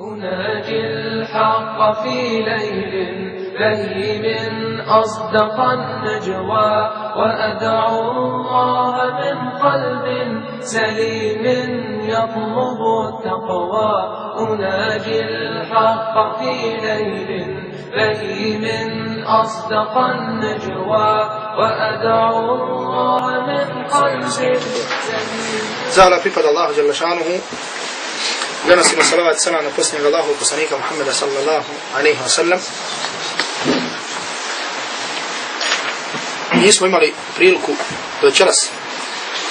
أناجي الحق في ليل ليل أصدق النجوى وأدعو الله من قلب سليم يطلب التقوى أناجي الحق في ليل ليل أصدق النجوى وأدعو الله من قلب سليم Zahvala pripada Allahu Jalla šanuhu. Donosimo salavat i salam na posljednjeg Allahu poslanika Muhammeda sallallahu alaihi wa sallam. Nismo imali priliku večeras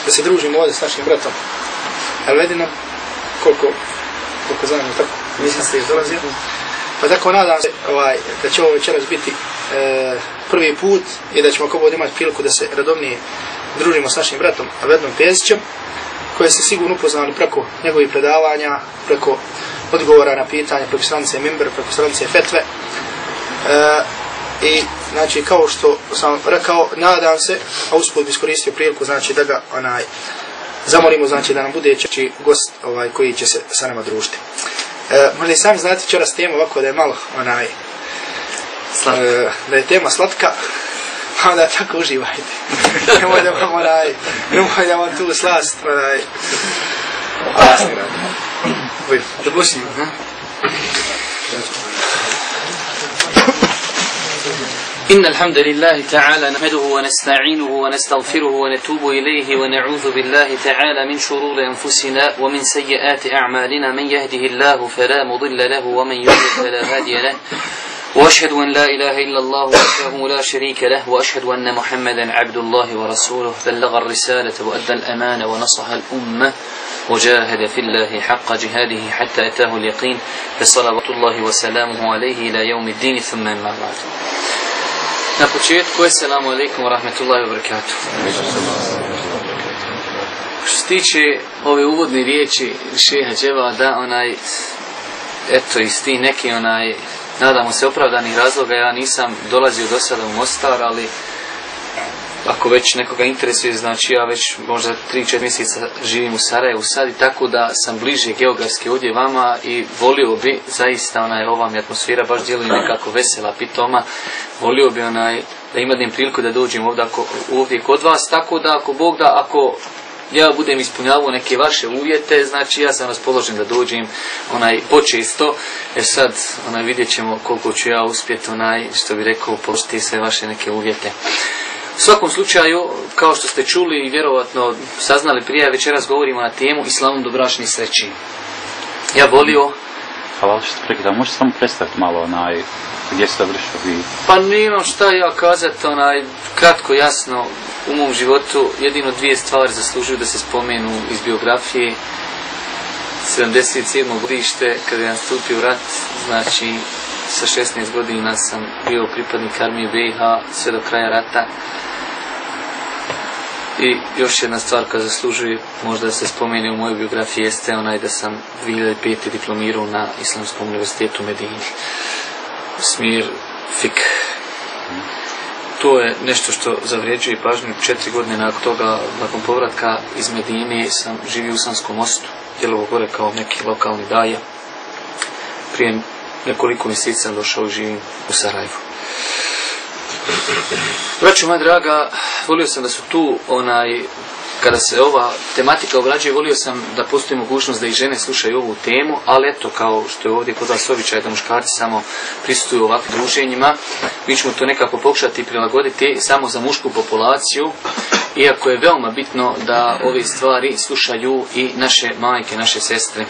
da se družimo ovdje s našim bratom Elvedinom, koliko, koliko znam, tako, nisam se izdolazio. Pa tako nadam se ovaj, da će ovo večeras biti e, prvi put i da ćemo ako bude imati priliku da se radovnije družimo s našim bratom Elvedinom Pezićem koje se sigurno upoznali preko njegovih predavanja, preko odgovora na pitanje, preko stranice Mimber, preko stranice Fetve. E, I znači kao što sam rekao, nadam se, a usput bi iskoristio priliku, znači da ga onaj zamolimo, znači da nam bude čeći gost ovaj koji će se sa nama družiti. E, možda i sami znate včeras temu ovako da je malo onaj e, da je tema slatka, onda tako uživajte. nemoj da vam onaj, nemoj da vam tu slast, onaj, Jasni radi. Da ha? إن الحمد لله تعالى نحمده ونستعينه ونستغفره ونتوب إليه ونعوذ بالله تعالى من شرور أنفسنا ومن سيئات أعمالنا من يهده الله فلا مضل له ومن يضلل فلا هادي له وأشهد أن لا إله إلا الله وحده لا شريك له وأشهد أن محمدا عبد الله ورسوله. بلغ الرسالة وأدى الأمانة ونصح الأمة وجاهد في الله حق جهاده حتى أتاه اليقين. فصلوات الله وسلامه عليه إلى يوم الدين. ثم أما بعد. Alaikum wa rahmatullahi wa barakatuh. Što se tiče ove uvodne riječi šeha da onaj, eto iz ti neki onaj, nadamo se opravdanih razloga, ja nisam dolazio do sada u Mostar, ali ako već nekoga interesuje, znači ja već možda 3-4 mjeseca živim u Sarajevu sad i tako da sam bliže geografski ovdje vama i volio bi, zaista onaj, ova mi atmosfera baš djeluje nekako vesela, pitoma, volio bi onaj, da imam priliku da dođem ovdje, ako, ovdje kod vas, tako da ako Bog da, ako ja budem ispunjavao neke vaše uvjete, znači ja sam raspoložen da dođem onaj počesto, e sad onaj vidjet ćemo koliko ću ja uspjeti onaj, što bi rekao, poštiti sve vaše neke uvjete. U svakom slučaju, kao što ste čuli i vjerovatno saznali prije, večeras govorimo na temu Islamom do sreći. Ja volio... Hvala što ste prekida, možete samo predstaviti malo onaj, gdje ste vršili vi? Pa nemam šta ja kazati, onaj, kratko, jasno, u mom životu jedino dvije stvari zaslužuju da se spomenu iz biografije. 77. godište, kada je nastupio rat, znači sa 16 godina sam bio pripadnik armije BiH sve do kraja rata. I još jedna stvar koja zaslužuje možda da se spomene u mojoj biografiji jeste onaj da sam 2005. diplomirao na Islamskom univerzitetu u Medini. Smir fik. To je nešto što zavrijeđuje pažnju. Četiri godine nakon toga, nakon povratka iz Medine, sam živio u Sanskom mostu, djelovo gore kao neki lokalni daja. Prije nekoliko mjeseci sam došao i živim u Sarajevu. Braćo moja draga, volio sam da su tu onaj, kada se ova tematika obrađuje, volio sam da postoji mogućnost da i žene slušaju ovu temu, ali eto, kao što je ovdje kod vas običaj da muškarci samo prisutuju ovakvim druženjima, mi ćemo to nekako pokušati prilagoditi samo za mušku populaciju, iako je veoma bitno da ove stvari slušaju i naše majke, naše sestre.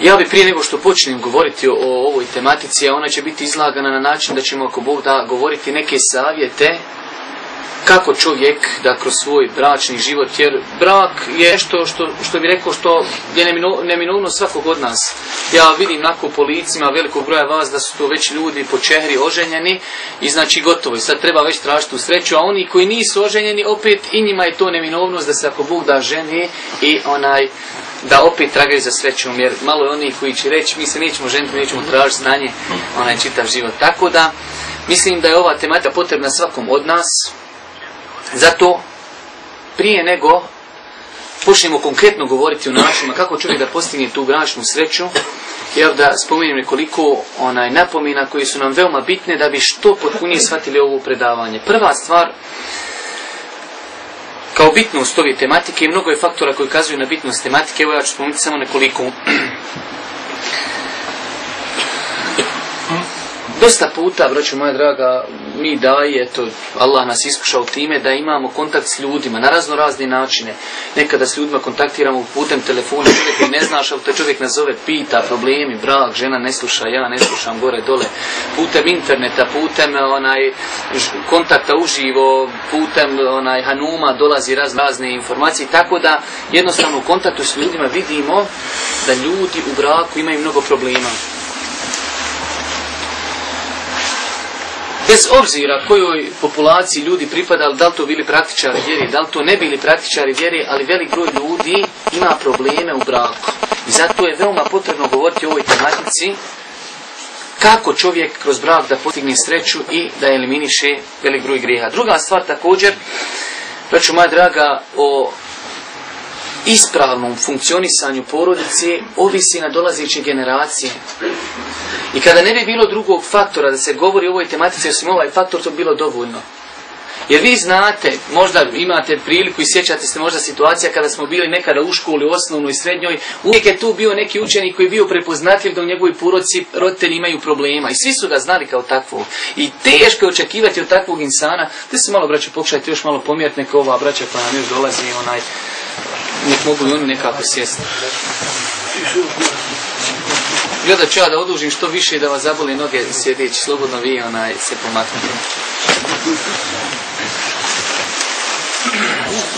Ja bi prije nego što počnem govoriti o ovoj tematici, a ona će biti izlagana na način da ćemo ako Bog da govoriti neke savjete kako čovjek da kroz svoj bračni život, jer brak je nešto što, što bi rekao što je neminovno svakog od nas. Ja vidim nakon po licima velikog broja vas da su to već ljudi po čehri oženjeni i znači gotovo i sad treba već tražiti tu sreću, a oni koji nisu oženjeni opet i njima je to neminovnost da se ako Bog da ženi i onaj da opet tragaju za srećom, jer malo je onih koji će reći mi se nećemo ženiti, nećemo tražiti znanje, onaj čitav život. Tako da, mislim da je ova tematika potrebna svakom od nas, zato prije nego počnemo konkretno govoriti o načinima kako čovjek da postigne tu bračnu sreću, jel da spomenem nekoliko onaj napomina koji su nam veoma bitne da bi što potpunije shvatili ovo predavanje. Prva stvar, kao bitnost ove tematike i mnogo je faktora koji kazuju na bitnost tematike, evo ja ću spomenuti samo nekoliko. Dosta puta, braćo moja draga, mi daje, eto, Allah nas iskušao time da imamo kontakt s ljudima na razno razne načine. Nekada s ljudima kontaktiramo putem telefona, čovjek ne znaš, ali te čovjek nazove, pita, problemi, brak, žena ne sluša, ja ne slušam, gore, dole. Putem interneta, putem onaj kontakta uživo, putem onaj Hanuma dolazi raz, razne informacije, tako da jednostavno u kontaktu s ljudima vidimo da ljudi u braku imaju mnogo problema. Bez obzira kojoj populaciji ljudi pripadali, da li to bili praktičari vjeri, da li to ne bili praktičari vjeri, ali velik broj ljudi ima probleme u braku. I zato je veoma potrebno govoriti o ovoj tematici kako čovjek kroz brak da postigne sreću i da eliminiše velik broj grijeha. Druga stvar također, braću moja draga, o ispravnom funkcionisanju porodice ovisi na dolazeće generacije. I kada ne bi bilo drugog faktora da se govori o ovoj tematici, osim ovaj faktor, to bi bilo dovoljno. Jer vi znate, možda imate priliku i sjećate se možda situacija kada smo bili nekada u školi, osnovnoj srednjoj, uvijek je tu bio neki učenik koji je bio prepoznatljiv da u njegovoj poroci roditelji imaju problema i svi su ga znali kao takvog. I teško je očekivati od takvog insana, da se malo braće pokušajte još malo pomjeriti neka ova braća koja nam još dolazi, onaj, nek mogu i oni nekako sjesti. Gledat ću ja da odužim što više da vas zaboli noge sjedeći, slobodno vi onaj se pomaknite.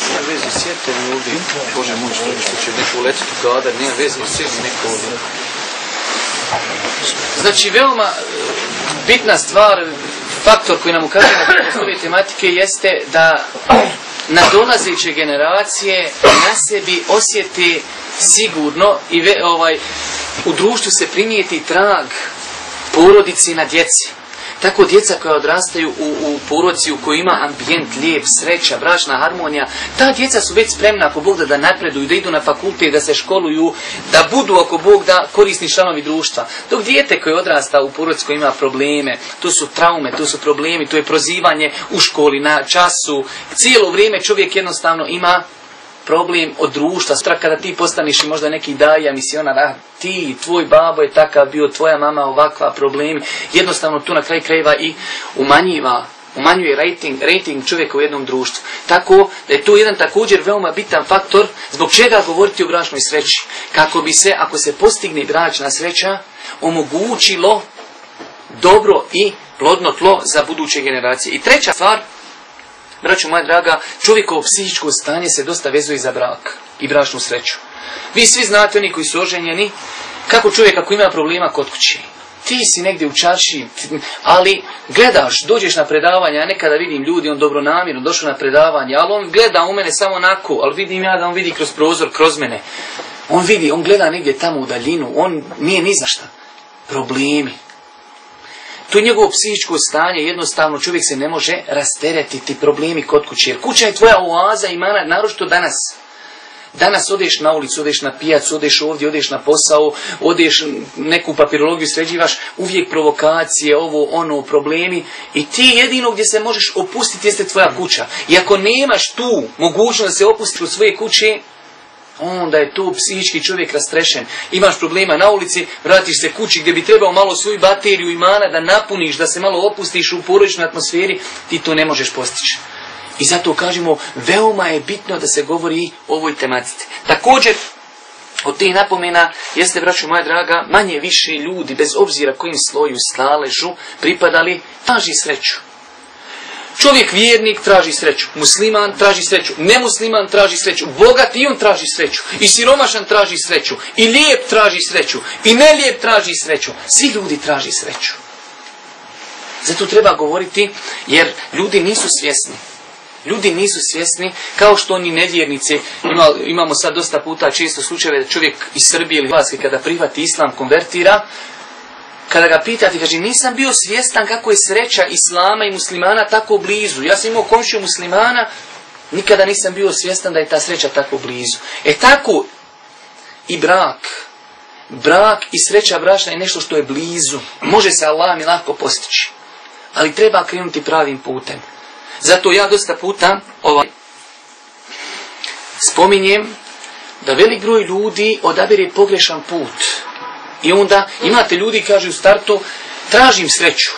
Nema veze, sjedite mi ovdje. Bože moj, što, će neko uletiti u kadar, nema veze, sjedi neko ovdje. Znači, veoma e, bitna stvar, faktor koji nam ukazuje na ove tematike jeste da nadolazeće generacije na sebi osjeti sigurno i ve, ovaj, u društvu se primijeti trag porodici na djeci. Tako djeca koja odrastaju u, u porodici u kojoj ima ambijent lijep, sreća, bračna harmonija, ta djeca su već spremna ako Bog da, da napreduju, da idu na fakultet, da se školuju, da budu ako Bog da korisni članovi društva. Dok dijete koje odrasta u porodici koja ima probleme, to su traume, to su problemi, to je prozivanje u školi, na času, cijelo vrijeme čovjek jednostavno ima problem od društva. Sutra kada ti postaniš i možda neki daja misionar, a ti, tvoj babo je takav bio, tvoja mama ovakva, problemi. Jednostavno tu na kraj krajeva i umanjiva umanjuje rating, rating čovjeka u jednom društvu. Tako da je tu jedan također veoma bitan faktor zbog čega govoriti o bračnoj sreći. Kako bi se, ako se postigne bračna sreća, omogućilo dobro i plodno tlo za buduće generacije. I treća stvar, Braćo moja draga, čovjekovo psihičko stanje se dosta vezuje za brak i bračnu sreću. Vi svi znate, oni koji su oženjeni, kako čovjek ako ima problema kod kuće. Ti si negdje u čaši, ali gledaš, dođeš na predavanje, ja nekada vidim ljudi, on dobro namjerno došao na predavanje, ali on gleda u mene samo onako, ali vidim ja da on vidi kroz prozor, kroz mene. On vidi, on gleda negdje tamo u daljinu, on nije ni za šta. Problemi, to je njegovo psihičko stanje, jednostavno čovjek se ne može rasteretiti problemi kod kuće. Jer kuća je tvoja oaza i mana, naročito danas. Danas odeš na ulicu, odeš na pijac, odeš ovdje, odeš na posao, odeš neku papirologiju sređivaš, uvijek provokacije, ovo, ono, problemi. I ti jedino gdje se možeš opustiti jeste tvoja kuća. I ako nemaš tu mogućnost da se opustiš u svoje kuće, onda je tu psihički čovjek rastrešen. Imaš problema na ulici, vratiš se kući gdje bi trebao malo svoju bateriju imana da napuniš, da se malo opustiš u porodičnoj atmosferi, ti to ne možeš postići. I zato kažemo, veoma je bitno da se govori o ovoj tematici. Također, od tih napomena jeste, braću moja draga, manje više ljudi, bez obzira kojim sloju staležu, pripadali, traži sreću. Čovjek vjernik traži sreću, musliman traži sreću, nemusliman traži sreću, bogat i on traži sreću, i siromašan traži sreću, i lijep traži sreću, i nelijep traži sreću. Svi ljudi traži sreću. Zato treba govoriti, jer ljudi nisu svjesni. Ljudi nisu svjesni, kao što oni nevjernici, ima, imamo sad dosta puta često slučajeve da čovjek iz Srbije ili Hrvatske kada prihvati islam konvertira, kada ga pitate, kaže, nisam bio svjestan kako je sreća islama i muslimana tako blizu. Ja sam imao komšiju muslimana, Nikada nisam bio svjestan da je ta sreća tako blizu. E tako i brak. Brak i sreća bračna je nešto što je blizu. Može se Allah mi lako postići. Ali treba krenuti pravim putem. Zato ja dosta puta ovaj, spominjem da velik broj ljudi odabire pogrešan put. I onda imate ljudi kažu u startu tražim sreću.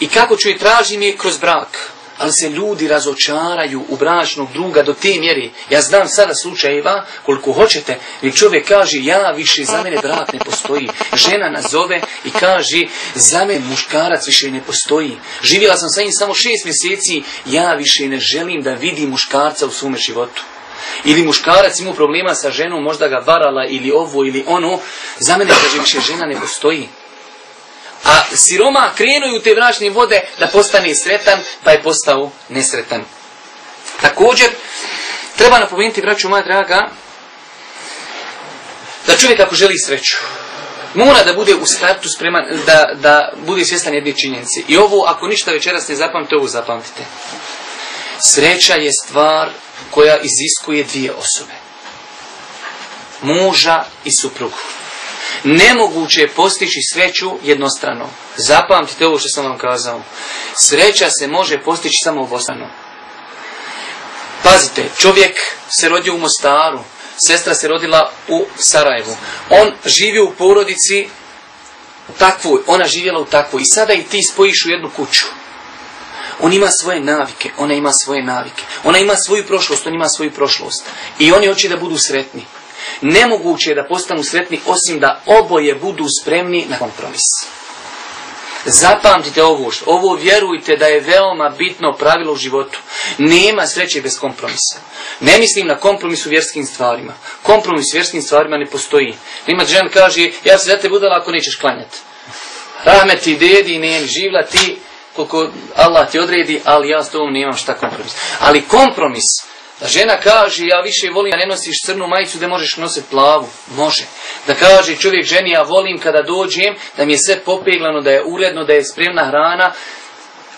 I kako ću je tražim je kroz brak. Ali se ljudi razočaraju u bračnog druga do te mjeri. Ja znam sada slučajeva koliko hoćete. Jer čovjek kaže ja više za mene brak ne postoji. Žena nazove i kaže za mene muškarac više ne postoji. Živjela sam sa njim samo šest mjeseci. Ja više ne želim da vidim muškarca u svome životu. Ili muškarac imao problema sa ženom, možda ga varala ili ovo ili ono. Za mene kaže više žena ne postoji. A siroma krenuju te vračne vode da postane sretan, pa je postao nesretan. Također, treba napomenuti, braću moja draga, da čovjek ako želi sreću, mora da bude u startu spreman, da, da bude svjestan jedne činjenice. I ovo, ako ništa večeras ne zapamtite, ovo zapamtite. Sreća je stvar koja iziskuje dvije osobe. Muža i suprugu. Nemoguće je postići sreću jednostrano. Zapamtite ovo što sam vam kazao. Sreća se može postići samo obostrano. Pazite, čovjek se rodio u Mostaru, sestra se rodila u Sarajevu. On živi u porodici takvoj, ona živjela u takvoj. I sada i ti spojiš u jednu kuću. On ima svoje navike, ona ima svoje navike. Ona ima svoju prošlost, on ima svoju prošlost. I oni hoće da budu sretni. Nemoguće je da postanu sretni osim da oboje budu spremni na kompromis. Zapamtite ovo, ovo vjerujte da je veoma bitno pravilo u životu. Nema sreće bez kompromisa. Ne mislim na kompromis u vjerskim stvarima. Kompromis u vjerskim stvarima ne postoji. Ima žena kaže, ja se za te budala ako nećeš klanjati. Rahmet ti, dedi, neni, živla ti, koliko Allah ti odredi, ali ja s tobom nemam šta kompromis. Ali kompromis, da žena kaže, ja više volim da ne nosiš crnu majicu da možeš nositi plavu. Može. Da kaže čovjek ženi, ja volim kada dođem, da mi je sve popeglano, da je uredno, da je spremna hrana.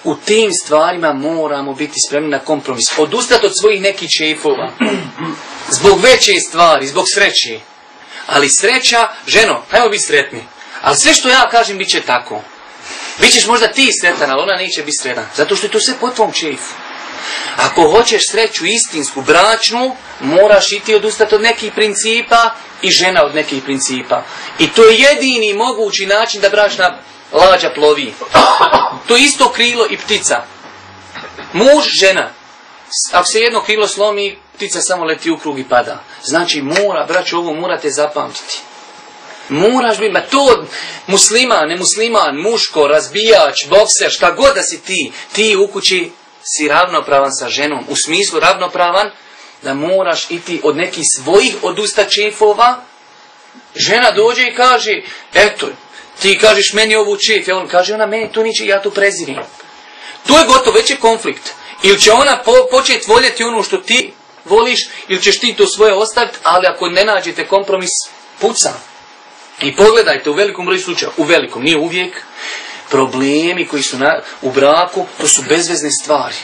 U tim stvarima moramo biti spremni na kompromis. Odustati od svojih nekih čefova. Zbog veće stvari, zbog sreće. Ali sreća, ženo, hajmo biti sretni. Ali sve što ja kažem, bit će tako. Bićeš možda ti sretan, ali ona neće biti sretan. Zato što je to sve po tvom čefu. Ako hoćeš sreću istinsku, bračnu, moraš i ti odustati od nekih principa i žena od nekih principa. I to je jedini mogući način da bračna lađa plovi. To je isto krilo i ptica. Muž, žena. Ako se jedno krilo slomi, ptica samo leti u krug i pada. Znači mora, braću, ovo morate zapamtiti. Moraš biti, ma to musliman, nemusliman, muško, razbijač, bokser, šta god da si ti, ti u kući si ravnopravan sa ženom. U smislu ravnopravan da moraš iti od nekih svojih odusta čefova. Žena dođe i kaže, eto, ti kažeš meni ovu čef, ja on kaže ona meni to niče, ja to prezivim. To je gotovo, već je konflikt. Ili će ona po, početi voljeti ono što ti voliš, ili ćeš ti to svoje ostaviti, ali ako ne nađete kompromis, puca. I pogledajte u velikom broju slučaja, u velikom, nije uvijek, problemi koji su na, u braku, to su bezvezne stvari.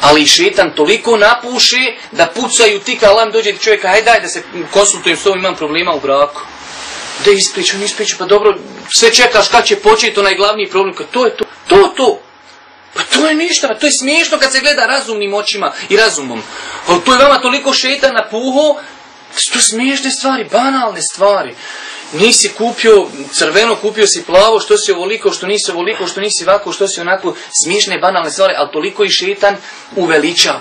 Ali šetan toliko napuši da pucaju ti kad alarm dođe čovjeka, hajde daj da se konsultujem s tobom, imam problema u braku. Da ispričam, ispričam, pa dobro, sve čekaš kad će početi onaj glavni problem, to je to, to, to. Pa to je ništa, pa to je smiješno kad se gleda razumnim očima i razumom. Ali to je vama toliko šetan napuho, to smiješne stvari, banalne stvari nisi kupio crveno, kupio si plavo, što si ovoliko, što nisi ovoliko, što nisi ovako, što si onako smišne, banalne stvari, ali toliko i šetan uveliča.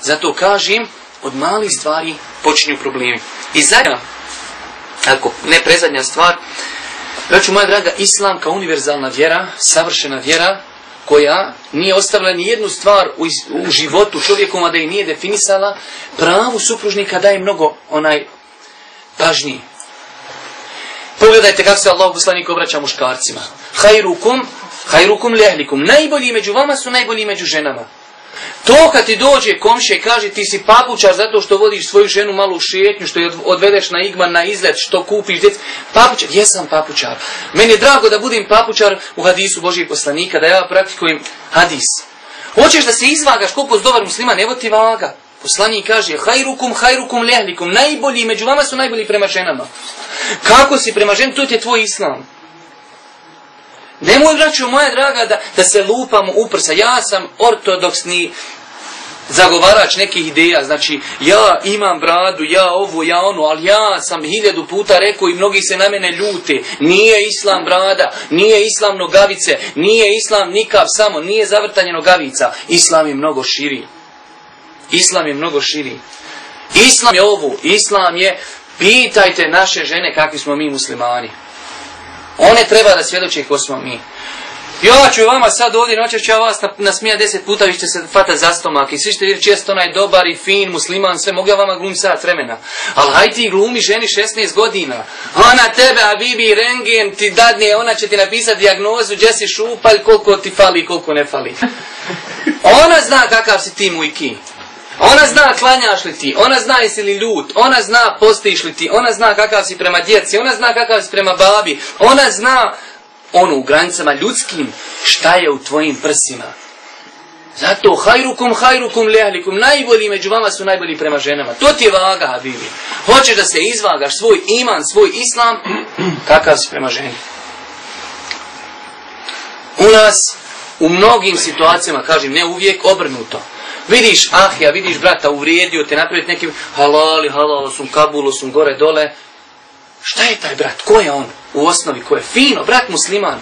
Zato kažem, od malih stvari počinju problemi. I zadnja, ako ne prezadnja stvar, Braću moja draga, Islam kao univerzalna vjera, savršena vjera, koja nije ostavila ni jednu stvar u, u životu čovjekoma da je nije definisala, pravu supružnika daje mnogo onaj pažnji, Pogledajte kako se Allah poslanik obraća muškarcima. Hajrukum, hajrukum lehlikum. Najbolji među vama su najbolji među ženama. To kad ti dođe komše i kaže ti si papučar zato što vodiš svoju ženu malu šetnju, što je odvedeš na igman, na izlet, što kupiš djec. Papučar, jesam papučar. Meni je drago da budem papučar u hadisu Božijeg poslanika, da ja praktikujem hadis. Hoćeš da se izvagaš koliko dobar musliman, evo ti vaga. Poslanik kaže, hajrukum, hajrukum, lehlikum, najbolji među vama su najbolji prema ženama. Kako si prema ženi, to je tvoj islam. Nemoj, braćo moja draga, da, da se lupamo uprsa. Ja sam ortodoksni zagovarač nekih ideja, znači ja imam bradu, ja ovo, ja ono, ali ja sam hiljadu puta rekao i mnogi se na mene ljute, nije islam brada, nije islam nogavice, nije islam nikav samo, nije zavrtanje nogavica, islam je mnogo širi. Islam je mnogo širi. Islam je ovo, islam je, pitajte naše žene kakvi smo mi muslimani. One treba da svjedoče ko smo mi. Ja ću vama sad ovdje noćeš ću ja vas nasmija deset puta, vi ćete se fata za stomak i svi ćete vidjeti često onaj dobar i fin, musliman, sve, mogu ja vama glumi sat vremena. Ali haj ti glumi ženi 16 godina. Ona tebe, a bibi rengen ti dadne, ona će ti napisati dijagnozu, gdje si šupalj, koliko ti fali i koliko ne fali. Ona zna kakav si ti mujki. Ona zna klanjaš li ti, ona zna jesi li ljut, ona zna postiš li ti, ona zna kakav si prema djeci, ona zna kakav si prema babi, ona zna ono u granicama ljudskim šta je u tvojim prsima. Zato hajrukum, hajrukum, lehlikum, najbolji među vama su najbolji prema ženama. To ti je vaga, Habibi. Hoćeš da se izvagaš svoj iman, svoj islam, kakav si prema ženi. U nas, u mnogim situacijama, kažem, ne uvijek, obrnuto. Vidiš ahja, vidiš brata, uvrijedio te napraviti nekim halali, halalo sum, kabulu sum, gore, dole. Šta je taj brat? Ko je on? U osnovi, ko je? Fino, brat musliman.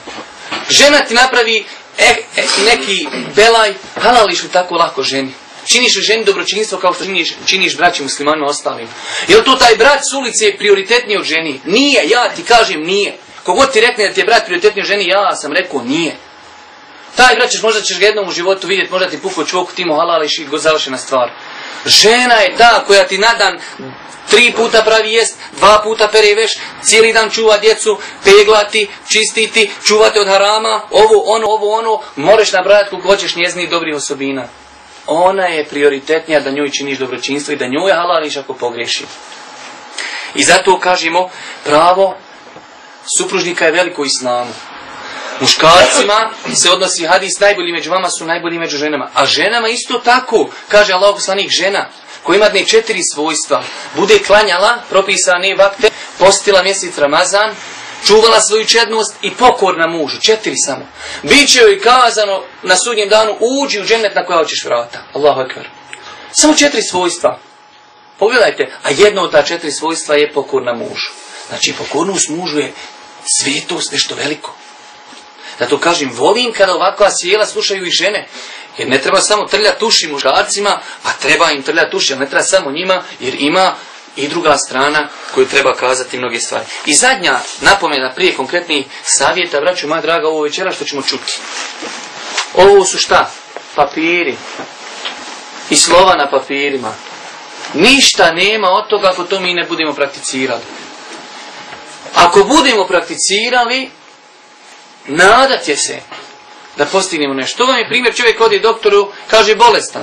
Žena ti napravi e, e, neki belaj, halališ li tako lako ženi? Činiš li ženi dobročinstvo kao što činiš, činiš braći muslimanima ostalim? Je to taj brat s ulice prioritetniji od ženi? Nije, ja ti kažem nije. Kogod ti rekne da ti je brat prioritetniji od ženi, ja sam rekao nije. Taj ćeš, možda ćeš ga jednom u životu vidjeti, možda ti puko čvoku, ti mu halališ i završena stvar. Žena je ta koja ti na dan tri puta pravi jest, dva puta pere veš, cijeli dan čuva djecu, peglati, čistiti, čuvati od harama, ovo, ono, ovo, ono, možeš nabrajati koliko hoćeš njezinih dobrih osobina. Ona je prioritetnija da njoj činiš dobročinstvo i da njoj halališ ako pogreši. I zato kažemo, pravo supružnika je veliko islamu. Muškarcima se odnosi hadis najbolji među vama su najbolji među ženama. A ženama isto tako, kaže Allah poslanik žena, koja ima dne četiri svojstva, bude klanjala propisane vakte, postila mjesec Ramazan, čuvala svoju čednost i pokorna mužu, četiri samo. Biće joj kazano na sudnjem danu, uđi u džennet na koja hoćeš vrata. Allahu ekber. Samo četiri svojstva. Pogledajte, a jedno od ta četiri svojstva je pokorna mužu. Znači, pokornost mužu je svetost, nešto veliko. Zato kažem, volim kada ovakva sjela slušaju i žene. Jer ne treba samo trljati uši muškarcima, a treba im trljati uši, ali ne treba samo njima, jer ima i druga strana koju treba kazati mnoge stvari. I zadnja napomena prije konkretnih savjeta, vraću moja draga, ovo večera što ćemo čuti. Ovo su šta? Papiri. I slova na papirima. Ništa nema od toga ako to mi ne budemo prakticirali. Ako budemo prakticirali, nadat je se da postignemo nešto. To vam je primjer, čovjek odi doktoru, kaže bolestan.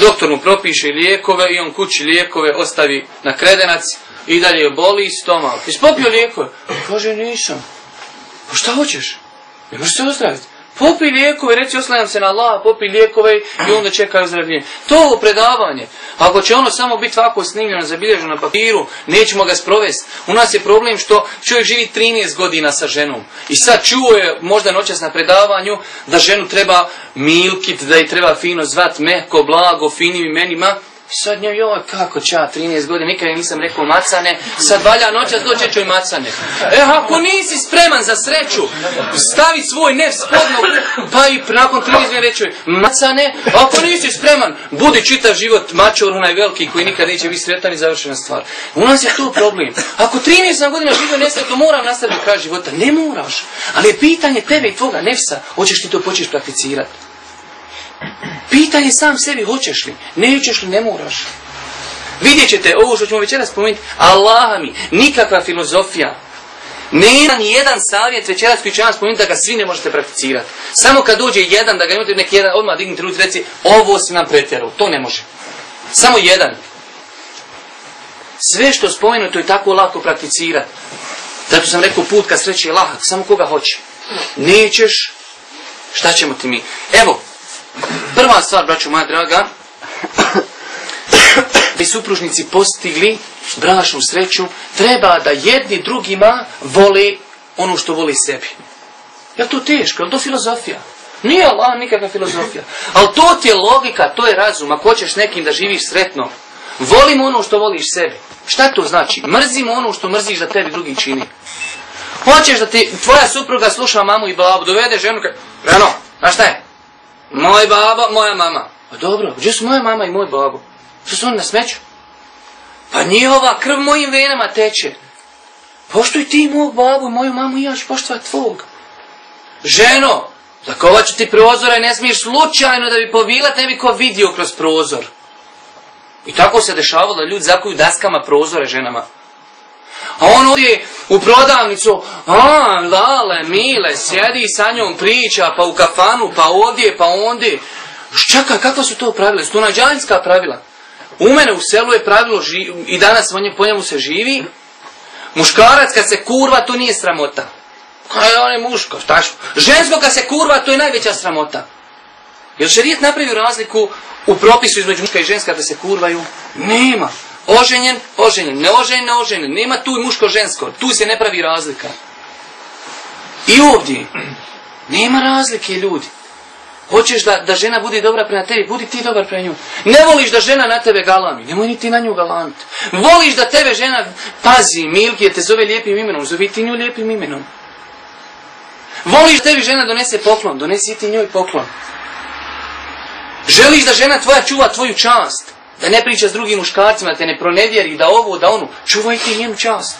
Doktor mu propiše lijekove i on kući lijekove ostavi na kredenac i dalje boli stomak. Jesi popio lijekove? Kaže nisam. Pa šta hoćeš? Ne možeš se ozdraviti. Popi lijekove, reci oslanjam se na Allah, popi lijekove i onda čekaj ozdravljenje. To predavanje. Ako će ono samo biti ovako snimljeno, zabilježeno na papiru, nećemo ga sprovesti. U nas je problem što čovjek živi 13 godina sa ženom. I sad čuo je možda noćas na predavanju da ženu treba milkit, da je treba fino zvat, mehko, blago, finim imenima. Sad njoj, joj, kako će ja, 13 godina, nikad nisam rekao macane, sad valja noćas doći ću i macane. E, ako nisi spreman za sreću, stavi svoj nef spodno, pa i nakon 13 godina macane, ako nisi spreman, budi čitav život mačor, onaj veliki koji nikad neće biti sretan i završena stvar. U nas je tu problem. Ako 13 godina živio nesretno, moram nastaviti kraj života. Ne moraš. Ali je pitanje tebe i tvoga nefsa, hoćeš ti to počeš prakticirati. Pitanje sam sebi, hoćeš li? Nećeš li, ne moraš. Vidjet ćete, ovo što ćemo večeras spomenuti, Allah mi, nikakva filozofija, nema ni jedan savjet večeras koji će vam spomenuti da ga svi ne možete prakticirati. Samo kad dođe jedan, da ga imate neki jedan, odmah dignite ruci reci, ovo si nam pretjerao, to ne može. Samo jedan. Sve što spomenuto je tako lako prakticirati. Zato sam rekao, put ka sreći je lahak, samo koga hoće. Nećeš, šta ćemo ti mi? Evo, Prva stvar, braćo moja draga, bi supružnici postigli bračnu sreću, treba da jedni drugima voli ono što voli sebi. Je to teško? Je to filozofija? Nije Allah nikakva filozofija. Ali to ti je logika, to je razum. Ako hoćeš nekim da živiš sretno, volimo ono što voliš sebi. Šta to znači? Mrzimo ono što mrziš da tebi drugi čini. Hoćeš da ti tvoja supruga sluša mamu i babu, dovede ženu kaj, Rano, a šta je? Moj baba, moja mama. Pa dobro, gdje su moja mama i moj babo? Što su oni na smeću? Pa njihova krv mojim venama teče. Poštuj ti mog babu i moju mamu i ja ću poštovati tvog. Ženo, zakovat ću ti prozora i ne smiješ slučajno da bi povilat, ne bi ko vidio kroz prozor. I tako se dešavalo da ljudi zakuju daskama prozore ženama. A on ovdje u prodavnicu, a, lale, mile, sjedi sa njom, priča, pa u kafanu, pa ovdje, pa ondje. Čekaj, kakva su to pravila? Su to nađanjska pravila? U mene u selu je pravilo, ži- i danas po njemu se živi, muškarac kad se kurva, to nije sramota. Kaj on je muško, šta Žensko kad se kurva, to je najveća sramota. Jel šerijet napravio razliku u propisu između muška i ženska da se kurvaju? Nema. Oženjen, oženjen, neoženjen, neoženjen. Nema tu muško-žensko. Tu se ne pravi razlika. I ovdje. Nema razlike, ljudi. Hoćeš da, da žena bude dobra prema tebi, budi ti dobar prema nju. Ne voliš da žena na tebe galami, nemoj ni ti na nju galamiti. Voliš da tebe žena pazi, Milki, te zove lijepim imenom, zove ti nju lijepim imenom. Voliš da tebi žena donese poklon, donesi ti njoj poklon. Želiš da žena tvoja čuva tvoju čast, da ne priča s drugim muškarcima, da te ne pronevjeri, da ovo, da onu, čuvaj ti njenu čast.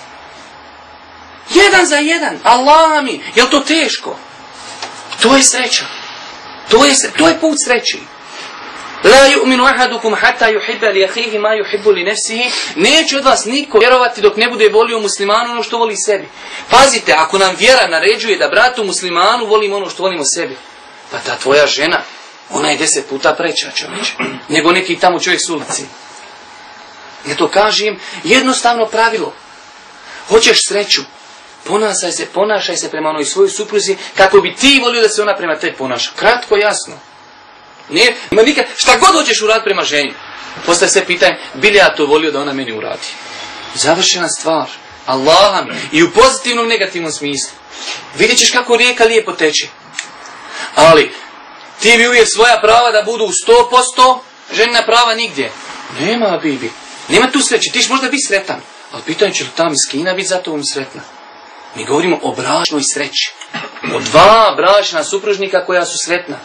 Jedan za jedan, Allah mi, jel to teško? To je sreća. To je, to je put sreći. La yu'minu ahadukum hatta yuhibba li akhihi ma yuhibbu li nafsihi. Neće od vas niko vjerovati dok ne bude volio muslimanu ono što voli sebi. Pazite, ako nam vjera naređuje da bratu muslimanu volimo ono što volimo sebi, pa ta tvoja žena, ona je deset puta preća čovječe, nego neki tamo čovjek s ulici. Ja to kažem, jednostavno pravilo. Hoćeš sreću, ponašaj se, ponašaj se prema onoj svojoj supruzi kako bi ti volio da se ona prema tebi ponaša. Kratko, jasno. Nije, ma nikad, šta god hoćeš uraditi prema ženi. Postaje se pitanje, bi li ja to volio da ona meni uradi? Završena stvar. Allaha mi. I u pozitivnom, negativnom smislu. Vidjet ćeš kako rijeka lijepo teče. Ali, ti bi uvijek svoja prava da budu u 100%, ženina prava nigdje. Nema, Bibi. Nema tu sreće. Ti ćeš možda biti sretan. Ali pitanje će li ta miskina biti zato mi sretna? Mi govorimo o bračnoj sreći. O dva bračna supružnika koja su sretna.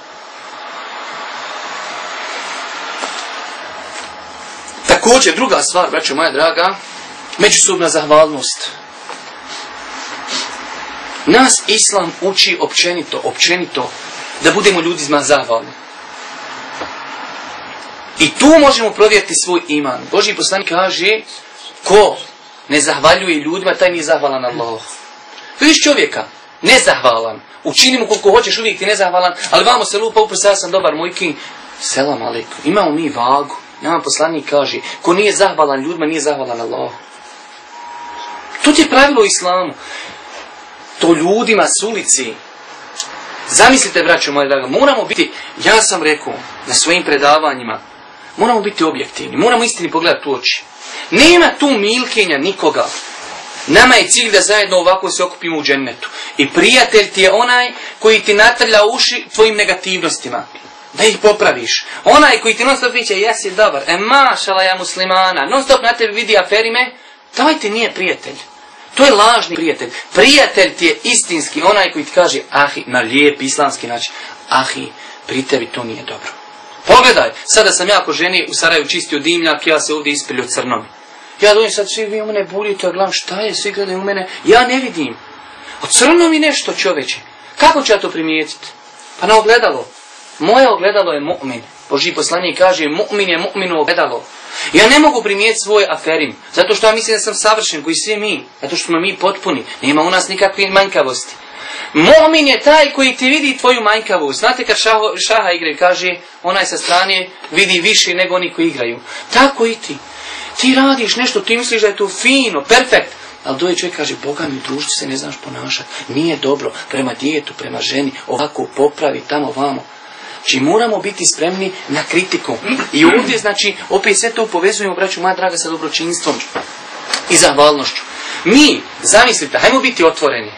Također, druga stvar, braćo moja draga, međusobna zahvalnost. Nas Islam uči općenito, općenito, da budemo ljudima zahvalni. I tu možemo provjeriti svoj iman. Boži poslanik kaže, ko ne zahvaljuje ljudima, taj nije zahvalan Allah. Vidiš čovjeka, nezahvalan, učini mu koliko hoćeš, uvijek ti nezahvalan, ali vamo se lupa upravo ja sam dobar moj king. Selam alaikum. Imamo mi vagu. Nama poslanik kaže, ko nije zahvalan ljudima, nije zahvalan Allah. To ti je pravilo u islamu. To ljudima s ulici. Zamislite, braćo moje draga, moramo biti, ja sam rekao na svojim predavanjima, moramo biti objektivni, moramo istini pogledati u oči. Nema tu milkenja nikoga. Nama je cilj da zajedno ovako se okupimo u džennetu. I prijatelj ti je onaj koji ti natrlja uši tvojim negativnostima. Da ih popraviš. Onaj koji ti non stop viće, jesi dobar, e mašala ja muslimana, non stop na tebi vidi aferime, taj ti nije prijatelj. To je lažni prijatelj. Prijatelj ti je istinski onaj koji ti kaže, ahi, na lijep islamski način, ahi, pri tebi to nije dobro. Pogledaj, sada sam ja ženi u Sarajevu čistio dimljak, ja se ovdje ispilio crnom. Ja dođem sad, svi vi u mene bulite, gledam šta je, svi gledaju u mene, ja ne vidim. A crno mi nešto čoveče. Kako ću ja to primijetiti? Pa na ogledalo. Moje ogledalo je mu'min. Boži poslanik kaže, mu'min je mu'minu ogledalo. Ja ne mogu primijetiti svoj aferim, zato što ja mislim da sam savršen, koji svi mi, zato što smo mi potpuni, nema u nas nikakve manjkavosti. Mu'min je taj koji ti vidi tvoju manjkavost. Znate kad šaho, šaha igraju, kaže, onaj sa strane vidi više nego oni koji igraju. Tako i ti. Ti radiš nešto, ti misliš da je to fino, perfekt, ali doje čovjek kaže, Boga mi u se ne znaš ponašati. Nije dobro prema djetu, prema ženi, ovako popravi tamo vamo. Znači moramo biti spremni na kritiku. I ovdje znači opet sve to povezujemo braću moja draga sa dobročinstvom i zahvalnošću. Mi, zamislite, hajmo biti otvoreni.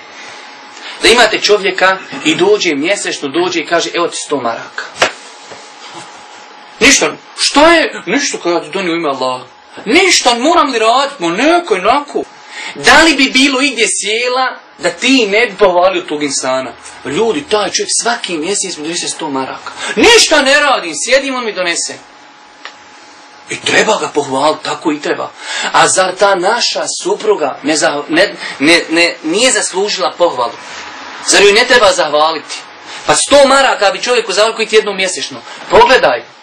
Da imate čovjeka i dođe mjesečno, dođe i kaže evo ti sto maraka. Ništa, šta je? Ništa kada ti donio ime Allah. Ništa, moram li raditi? Ma neko, onako. Da li bi bilo igdje sjela da ti ne bi povalio tog insana? Ljudi, taj čovjek svaki mjesec mi donese sto maraka. Ništa ne radim, sjedim, on mi donese. I treba ga pohvaliti, tako i treba. A zar ta naša supruga ne, za- ne, ne, ne, nije zaslužila pohvalu? Zar ju ne treba zahvaliti? Pa sto maraka bi čovjeku zahvalio koji ti jednom mjesečno. Pogledaj.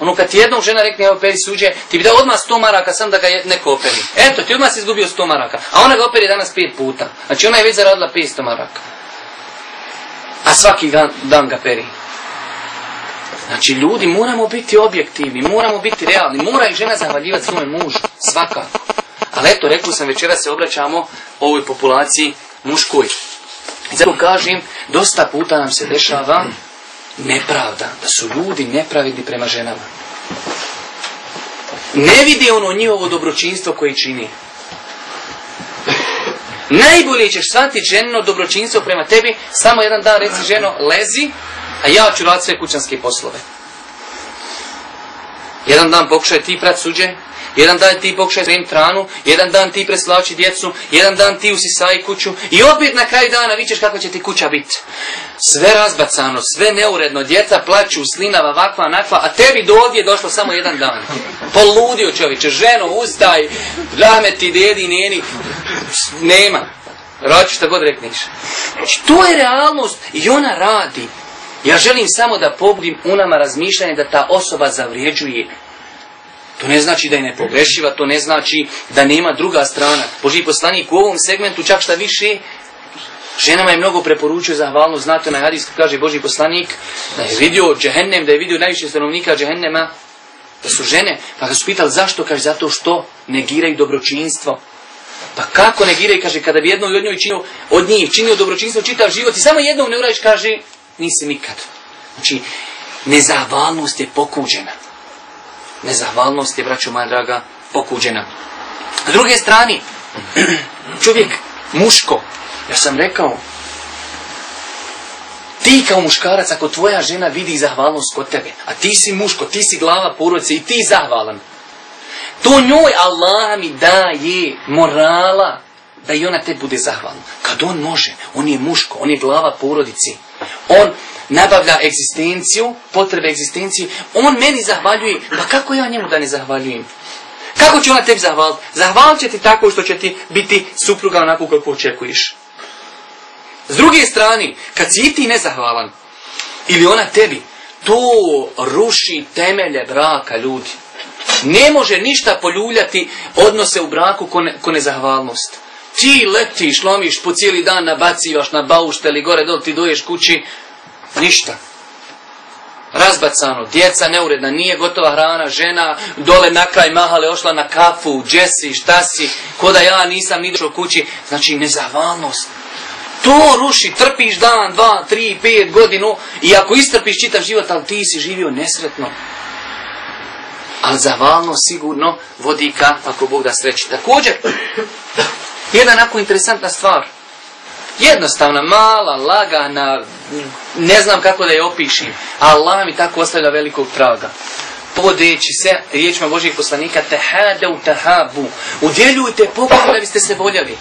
Ono kad ti jednom žena rekne evo peri suđe, ti bi dao odmah sto maraka sam da ga je- neko operi. Eto, ti odmah si izgubio sto maraka. A ona ga operi danas pet puta. Znači ona je već zaradila 500 maraka. A svaki dan, dan ga peri. Znači ljudi moramo biti objektivni, moramo biti realni, mora i žena zahvaljivati svome mužu, svakako. Ali eto, rekao sam večera se obraćamo ovoj populaciji muškoj. I zato kažem, dosta puta nam se dešava nepravda, da su ljudi nepravedni prema ženama. Ne vidi ono njihovo dobročinstvo koje čini. Najbolje ćeš shvatiti ženo dobročinstvo prema tebi, samo jedan dan reci ženo, lezi, a ja ću raditi sve kućanske poslove. Jedan dan pokušaj ti prat suđe, jedan dan ti pokušaj spremiti hranu, jedan dan ti preslači djecu, jedan dan ti usisaj kuću i opet na kraju dana vićeš kako će ti kuća biti. Sve razbacano, sve neuredno, djeca plaću, slinava, vakva, nakva, a tebi do ovdje je došlo samo jedan dan. Poludio čovječe, ženo, ustaj, rahmeti, dedi, njeni, nema. Radi šta god rekneš. Znači, to je realnost i ona radi. Ja želim samo da pobudim u nama razmišljanje da ta osoba zavrijeđuje. To ne znači da je nepogrešiva, to ne znači da nema druga strana. Boži poslanik u ovom segmentu čak šta više, ženama je mnogo preporučio zahvalnost. Znate na hadis kad kaže Boži poslanik da je vidio džehennem, da je vidio najviše stanovnika džehennema, da su žene. Pa ga su pitali zašto, kaže zato što negiraju dobročinstvo. Pa kako negiraju, kaže, kada bi jednom od njoj činio, od njih činio dobročinstvo čitav život i samo jednom ne uradiš, kaže, nisi nikad. Znači, nezahvalnost je pokuđena. Nezahvalnost je, braćo moja draga, pokuđena. S druge strane, čovjek muško, ja sam rekao, ti kao muškarac, ako tvoja žena vidi zahvalnost kod tebe, a ti si muško, ti si glava porodice i ti zahvalan, to njoj Allah mi daje morala da i ona te bude zahvalna. Kad on može, on je muško, on je glava porodici. On nabavlja egzistenciju, potrebe egzistencije, on meni zahvaljuje, pa kako ja njemu da ne zahvaljujem? Kako će ona tebi zahvaliti? Zahvalit će ti tako što će ti biti supruga onako kako očekuješ. S druge strane, kad si i ti nezahvalan, ili ona tebi, to ruši temelje braka ljudi. Ne može ništa poljuljati odnose u braku ko, ne, ko nezahvalnost. Ti letiš, lomiš, po cijeli dan nabacivaš na baušteli, gore dol ti doješ kući, ništa. Razbacano, djeca neuredna, nije gotova hrana, žena dole na kraj mahale, ošla na kafu, džesi, šta si, ko da ja nisam ni došao kući, znači nezahvalnost. To ruši, trpiš dan, dva, tri, pet godinu i ako istrpiš čitav život, ali ti si živio nesretno. Ali zahvalnost sigurno vodi ka, ako Bog da sreći. Također, jedna onako interesantna stvar. Jednostavna, mala, lagana, ne znam kako da je opišim, a Allah mi tako ostavlja velikog traga. Povodeći se riječima Božih poslanika, tehade u tahabu, udjeljujte poklon da biste se voljeli.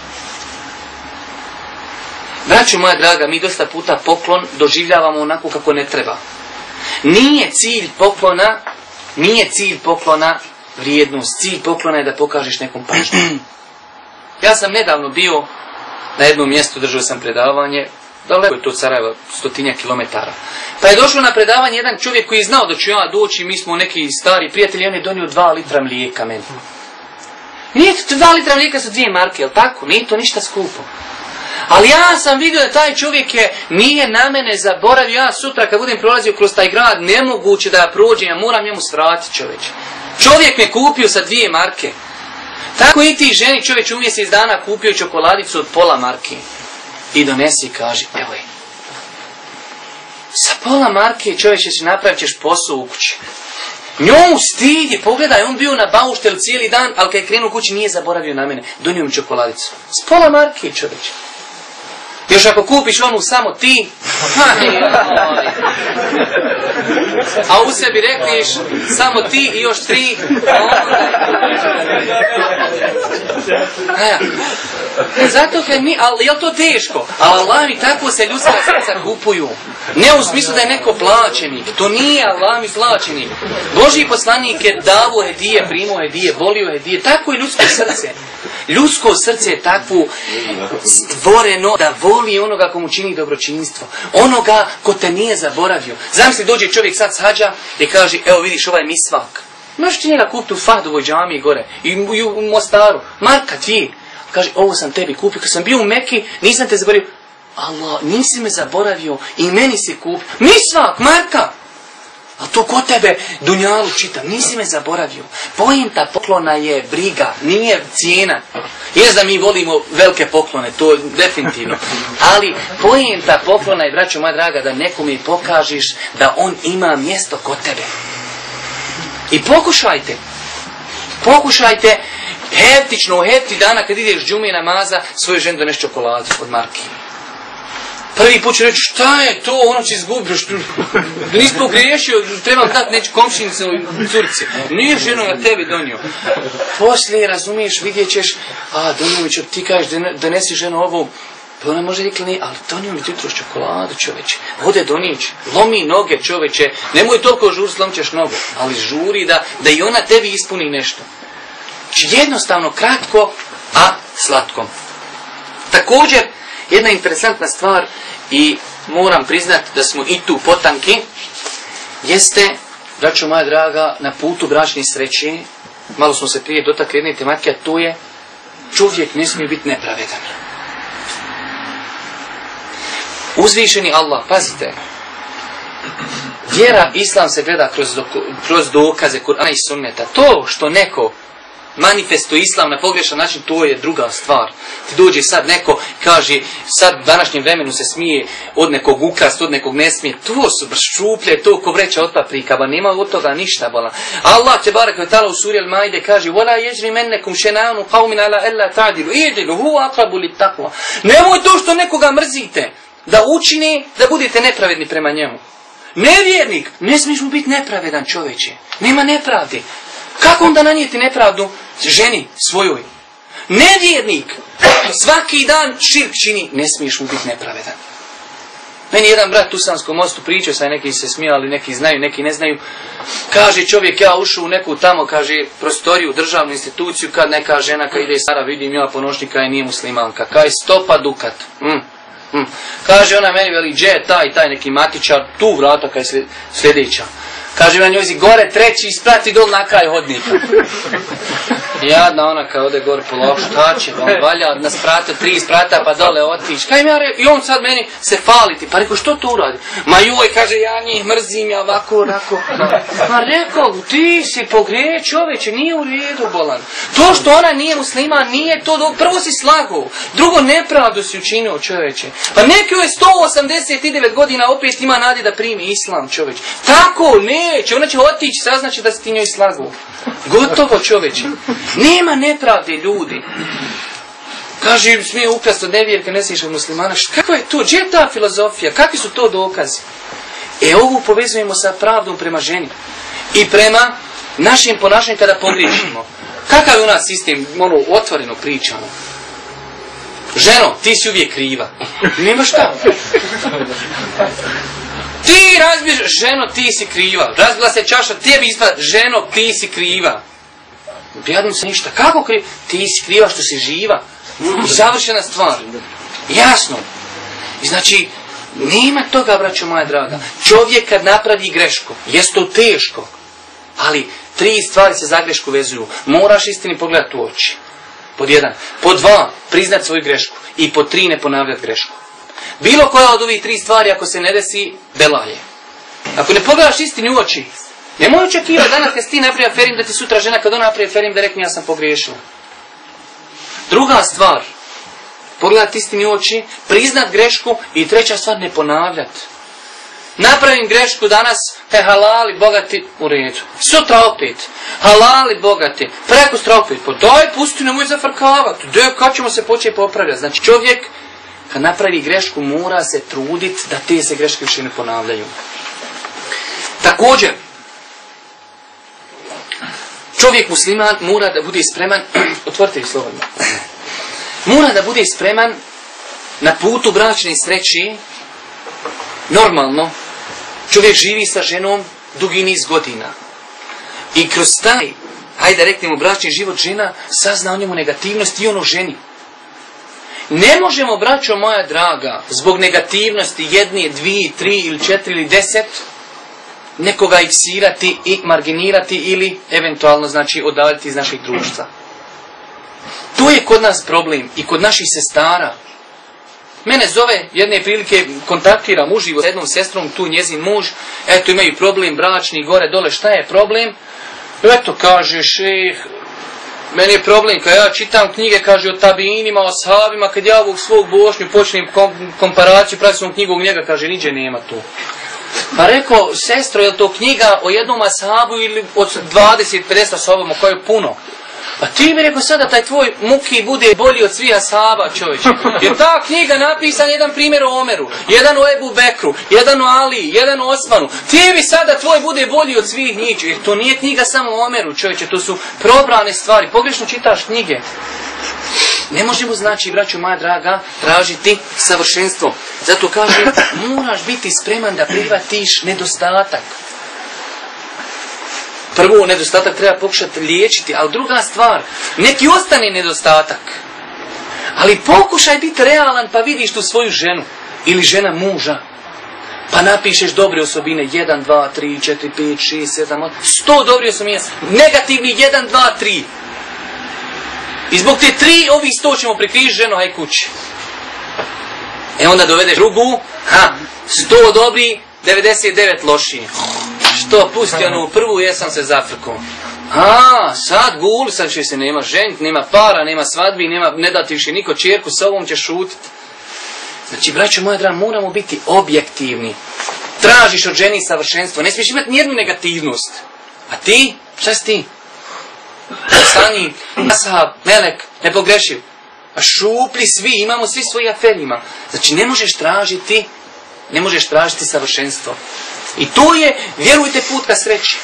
Braćo moja draga, mi dosta puta poklon doživljavamo onako kako ne treba. Nije cilj poklona, nije cilj poklona vrijednost. Cilj poklona je da pokažeš nekom pažnju. Ja sam nedavno bio na jednom mjestu, držao sam predavanje, daleko je to od Sarajeva, stotinja kilometara. Pa je došao na predavanje jedan čovjek koji je znao da ću ja doći, mi smo neki stari prijatelji, on je donio dva litra mlijeka meni. Nije to dva litra mlijeka su dvije marke, jel tako? Nije to ništa skupo. Ali ja sam vidio da taj čovjek je, nije na mene zaboravio, ja sutra kad budem prolazio kroz taj grad, nemoguće da ja prođem, ja moram njemu svrati čovječ. Čovjek me kupio sa dvije marke. Tako i ti ženi čovječ u mjesec dana kupio čokoladicu od pola marke. I donesi i kaže, evo je. Sa Pola marke čovječe će napravit ćeš posao u kući. Njom stidi, pogledaj, on bio na bauštel cijeli dan, ali kad je krenuo kući nije zaboravio na mene. Donio mi čokoladicu. S pola marke čovječe. Još ako kupiš onu samo ti, ha. A u sebi rekliš samo ti i još tri, E, Zato kad mi, ali je to teško? Ali Allah mi tako se ljudska srca kupuju. Ne u smislu da je neko plaćenik. To nije Allah mi plaćenik. Boži poslanik je davo hedije, primao hedije, volio hedije. Tako je ljudsko srce. Ljudsko srce je takvo stvoreno da voli onoga komu čini dobročinstvo. Onoga ko te nije zaboravio. Zamisli dođe čovjek sad sađa i kaže, evo vidiš ovaj misvak. Možeš ti njega kupiti u Fahdovoj džamiji gore i u, Mostaru. Marka ti. Kaže, ovo sam tebi kupio. Kad sam bio u Meki, nisam te zaboravio. Allah, nisi me zaboravio i meni si kupio. Misvak, Marka! A to kod tebe Dunjalu čitam, nisi me zaboravio. Pojenta poklona je briga, nije cijena. Jest da mi volimo velike poklone, to je definitivno. Ali pojenta poklona je, braćo moja draga, da nekome pokažiš da on ima mjesto kod tebe. I pokušajte, pokušajte heftično, u hefti dana kad ideš džumije namaza, svoju ženu doneš čokoladu od marki. Prvi put će reći, šta je to, ono će izgubiti, što, nisi pogriješio, trebam dati neću komšinicu curci. Nije ženo na tebi donio. Poslije, razumiješ, vidjet ćeš, a će, ti kažeš, done- donesi ženu ovo, pa ona može rekli, ne, ali donio mi jutro čokoladu, čoveče. Ode donić, lomi noge, čoveče. Nemoj toliko žur, slomit ćeš noge, ali žuri da, da i ona tebi ispuni nešto. Znači, jednostavno, kratko, a slatko. Također, jedna interesantna stvar i moram priznati da smo i tu potanki, jeste, braćo moja draga, na putu bračnih sreće, malo smo se prije dotakli jedne tematike, a to je čovjek ne smije biti nepravedan. Uzvišeni Allah, pazite, vjera islam se gleda kroz, kroz dokaze Kur'ana i sunneta. To što neko manifestuje islam na pogrešan način, to je druga stvar. Ti dođe sad neko, kaže, sad u današnjem vremenu se smije od nekog ukrast, od nekog ne smije, to su šuplje, to ko vreća od paprika, ba nema od toga ništa, bola. Allah te barak ve ta'ala u suri Al-Maide kaže, وَلَا يَجْرِ مَنَّكُمْ شَنَانُ قَوْمٍ عَلَى أَلَّا تَعْدِلُ إِيدِلُ هُوَ أَقْرَبُ لِلتَّقْوَ Nemoj to što nekoga mrzite, da učini da budete nepravedni prema njemu. Nevjernik, ne smiješ mu biti nepravedan čovječe. Nema nepravde. Kako onda nanijeti nepravdu ženi svojoj? Nevjernik, svaki dan širk čini, ne smiješ mu biti nepravedan. Meni jedan brat u Sanskom mostu pričao, sad neki se smijali, neki znaju, neki ne znaju. Kaže čovjek, ja ušao u neku tamo, kaže, prostoriju, državnu instituciju, kad neka žena kad ide stara, vidim ja ponošnika i nije muslimanka. Kaj stopa dukat. Mm. Mm. Kaže ona meni, veli, je taj, taj neki matičar, tu vrata kaj je sljedeća. Kaže na njoj, gore treći, isprati dol na kraj hodnika. Jadna ona kad ode gore po lošu, šta će, on valja na sprata, tri sprata pa dole otići. Kaj ja re... I on sad meni se faliti, pa rekao, što to uradi? Ma joj, kaže, ja njih mrzim, ja ovako, onako. Ma rekao, ti si pogrije čoveče, nije u redu, bolan. To što ona nije muslima, nije to, do... prvo si slago, drugo nepravdu si učinio čoveče. Pa neki je 189 godina opet ima nadi da primi islam čoveče. Tako, neće, ona će otići, saznaće da si ti njoj slago. Gotovo čoveče. Nema nepravde ljudi. Kaže, smije ukrast od nevjerke, ne od muslimana. Kako je to? Gdje je ta filozofija? Kakvi su to dokazi? E, ovu povezujemo sa pravdom prema ženi. I prema našem ponašanju kada pogriješimo. Kakav je u nas sistem, ono, otvoreno pričamo. Ženo, ti si uvijek kriva. Nema šta. Ti razbiješ, ženo, ti si kriva. Razbila se čaša, tebi ispada, ženo, ti si kriva. Objadnu se ništa. Kako kriva? Ti si kriva što si živa. Završena stvar. Jasno. I znači, nema toga, braćo moja draga. Čovjek kad napravi grešku, jest to teško, ali tri stvari se za grešku vezuju. Moraš istini pogledati u oči. Pod jedan. Pod dva, priznat svoju grešku. I pod tri, ne ponavljati grešku. Bilo koja od ovih tri stvari, ako se ne desi, bela je. Ako ne pogledaš istini u oči, nemoj očekivati danas kad ti napravio ferim da ti sutra žena kad ona napravi ferim da rekne ja sam pogriješila. Druga stvar, pogledati istini u oči, priznat grešku i treća stvar ne ponavljati. Napravim grešku danas, he halali, bogati, u redu. Sutra opet, halali, bogati, preko opet. Pa daj, pusti, nemoj zafrkavati. De, kad ćemo se početi popravljati? Znači čovjek, kad napravi grešku, mora se truditi da te se greške više ne ponavljaju. Također, čovjek musliman mora da bude spreman, otvorite ih slobodno, mora da bude spreman na putu bračne sreći, normalno, čovjek živi sa ženom dugi niz godina. I kroz taj, hajde reknemo, bračni život žena sazna o njemu negativnost i ono ženi. Ne možemo, braćo moja draga, zbog negativnosti jedne, dvije, tri ili četiri ili deset, nekoga iksirati i marginirati ili eventualno znači odavljati iz naših društva. To je kod nas problem i kod naših sestara. Mene zove jedne prilike, kontaktiram uživo s jednom sestrom, tu njezin muž, eto imaju problem bračni, gore, dole, šta je problem? Eto, kaže šeh, meni je problem, kad ja čitam knjige, kaže o tabinima, o sahabima, kad ja ovog svog bošnju počnem kom, komparaciju, pravi sam knjigu njega, kaže, niđe nema tu. Pa rekao, sestro, je to knjiga o jednom asabu ili od 20-50 osobama, koje je puno? A ti mi rekao sada taj tvoj muki bude bolji od svih asaba, čovječe. Jer ta knjiga napisan jedan primjer o Omeru, jedan o Ebu Bekru, jedan o Ali, jedan o Osmanu. Ti mi sada tvoj bude bolji od svih njih. Jer to nije knjiga samo o Omeru, čovječe, to su probrane stvari. Pogrešno čitaš knjige. Ne možemo, znači, braću moja draga, tražiti savršenstvo. Zato kaže, moraš biti spreman da prihvatiš nedostatak. Prvo, nedostatak treba pokušati liječiti, ali druga stvar, neki ostane nedostatak. Ali pokušaj biti realan pa vidiš tu svoju ženu ili žena muža. Pa napišeš dobre osobine 1, 2, 3, 4, 5, 6, 7, 8, 100 dobre osobine. Negativni 1, 2, 3. I zbog te tri ovih sto ćemo prikrižiti ženu, aj kući. E onda dovedeš drugu, ha, sto dobri, 99 loši. Što, pusti onu prvu, jesam se zafrkao. A, sad gul, sad će se nema ženit, nema para, nema svadbi, nema, ne da ti više niko čerku, sa ovom će šutit. Znači, braćo moja draga, moramo biti objektivni. Tražiš od ženi savršenstvo, ne smiješ imati nijednu negativnost. A ti, šta si ti? Poslanik, ashab, melek, nepogrešiv. A šupli svi, imamo svi svoji aferima. Znači, ne možeš tražiti, ne možeš tražiti savršenstvo. I to je, vjerujte, put ka sreći.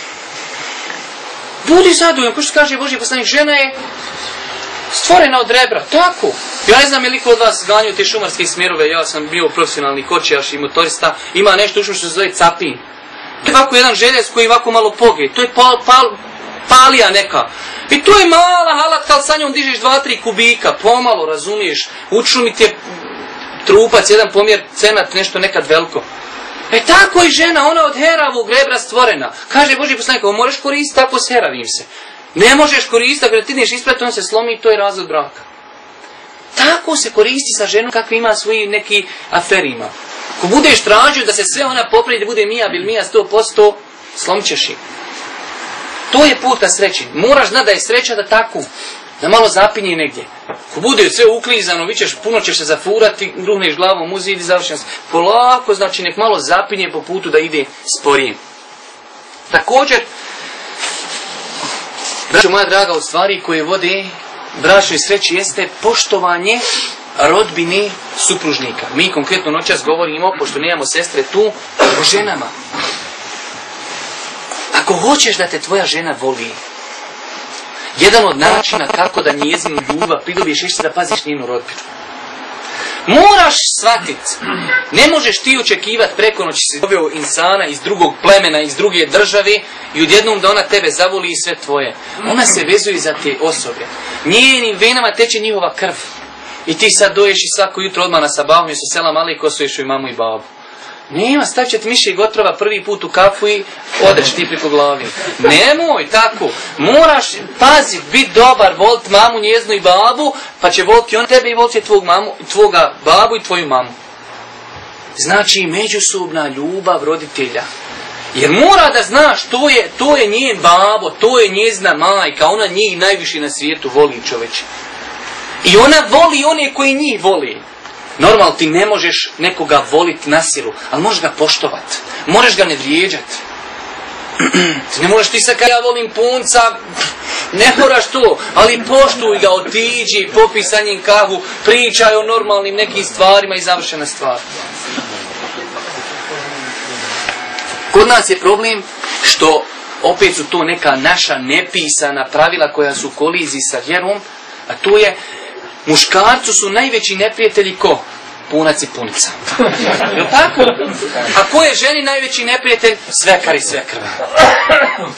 Budi zadovoljan, ko što kaže Boži poslanik, žena je stvorena od rebra, tako. Ja ne znam je li od vas ganju te šumarske smjerove, ja sam bio profesionalni kočijaš i motorista, ima nešto ušlo što se zove capin. To je ovako jedan željez koji ovako malo poge, to je pal, pal, palija neka. I to je mala halatka, ali sa njom dižeš 2-3 kubika, pomalo, razumiješ, učumi je trupac, jedan pomjer cenat, nešto nekad veliko. E tako i žena, ona od heravog rebra stvorena. Kaže Boži poslanik, ovo moraš koristiti tako s heravim se. Ne možeš koristiti, ako ti ideš ispred, on se slomi i to je razlog braka. Tako se koristi sa ženom kakvi ima svoji neki aferima. Ko budeš tražio da se sve ona popravi, da bude mija bil mija 100%, slomit ćeš ih. To je put ka sreći. Moraš znati da je sreća da tako, da malo zapinje negdje. Ko bude sve uklizano, vi ćeš, puno ćeš se zafurati, ruhneš glavom u zid i završen. Polako, znači nek malo zapinje po putu da ide sporije. Također, braćo moja draga, od stvari koje vode bračnoj sreći jeste poštovanje rodbine supružnika. Mi konkretno noćas govorimo, pošto nemamo sestre tu, o ženama. Ako hoćeš da te tvoja žena voli, jedan od načina kako da njezinu ljubav pridobiješ jeste da paziš njenu rodbinu. Moraš shvatiti, ne možeš ti očekivati preko noći se doveo insana iz drugog plemena, iz druge države i odjednom da ona tebe zavoli i sve tvoje. Ona se vezuje za te osobe. Njenim venama teče njihova krv. I ti sad doješ i svako jutro odmah na sabahu i sela mali ko su i mamu i babu. Nema, stavit će ti i gotrova prvi put u kafu i odeš ti preko glavi. Nemoj tako. Moraš pazit, bit dobar, volit mamu, njeznu i babu, pa će voliti on tebe i volit će tvog mamu, tvoga babu i tvoju mamu. Znači međusobna ljubav roditelja. Jer mora da znaš, to je, to je njen babo, to je njezna majka, ona njih najviše na svijetu voli čoveče. I ona voli one koji njih voli. Normalno ti ne možeš nekoga voliti na silu, ali možeš ga poštovat. Moraš ga ne vrijeđati. Ti ne moraš ti sad ja volim punca, ne moraš to, ali poštuj ga, otiđi, popij sa njim kahu, pričaj o normalnim nekim stvarima i završena stvar. Kod nas je problem što opet su to neka naša nepisana pravila koja su u koliziji sa vjerom, a to je muškarcu su najveći neprijatelji ko? Punac i punica. Jel tako? A ko je ženi najveći neprijatelj? Svekar i svekrva.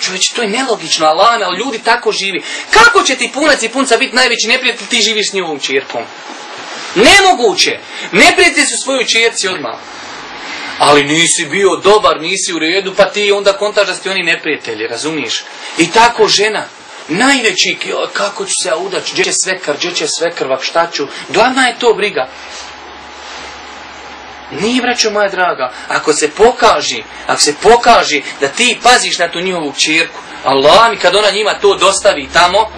Čovječ, to je nelogično, Alana, ljudi tako živi. Kako će ti punac i punca biti najveći neprijatelj, ti živiš s njihovom čirkom? Nemoguće. Neprijatelji su svojoj čirci odmah. Ali nisi bio dobar, nisi u redu, pa ti onda kontaš da ste oni neprijatelji, razumiješ? I tako žena, najveći, kako ću se ja udać, gdje će svekar, gdje će svekrvak, šta ću, glavna je to briga. Nije, braćo moja draga, ako se pokaži, ako se pokaži da ti paziš na tu njihovu čirku, Allah mi kad ona njima to dostavi tamo,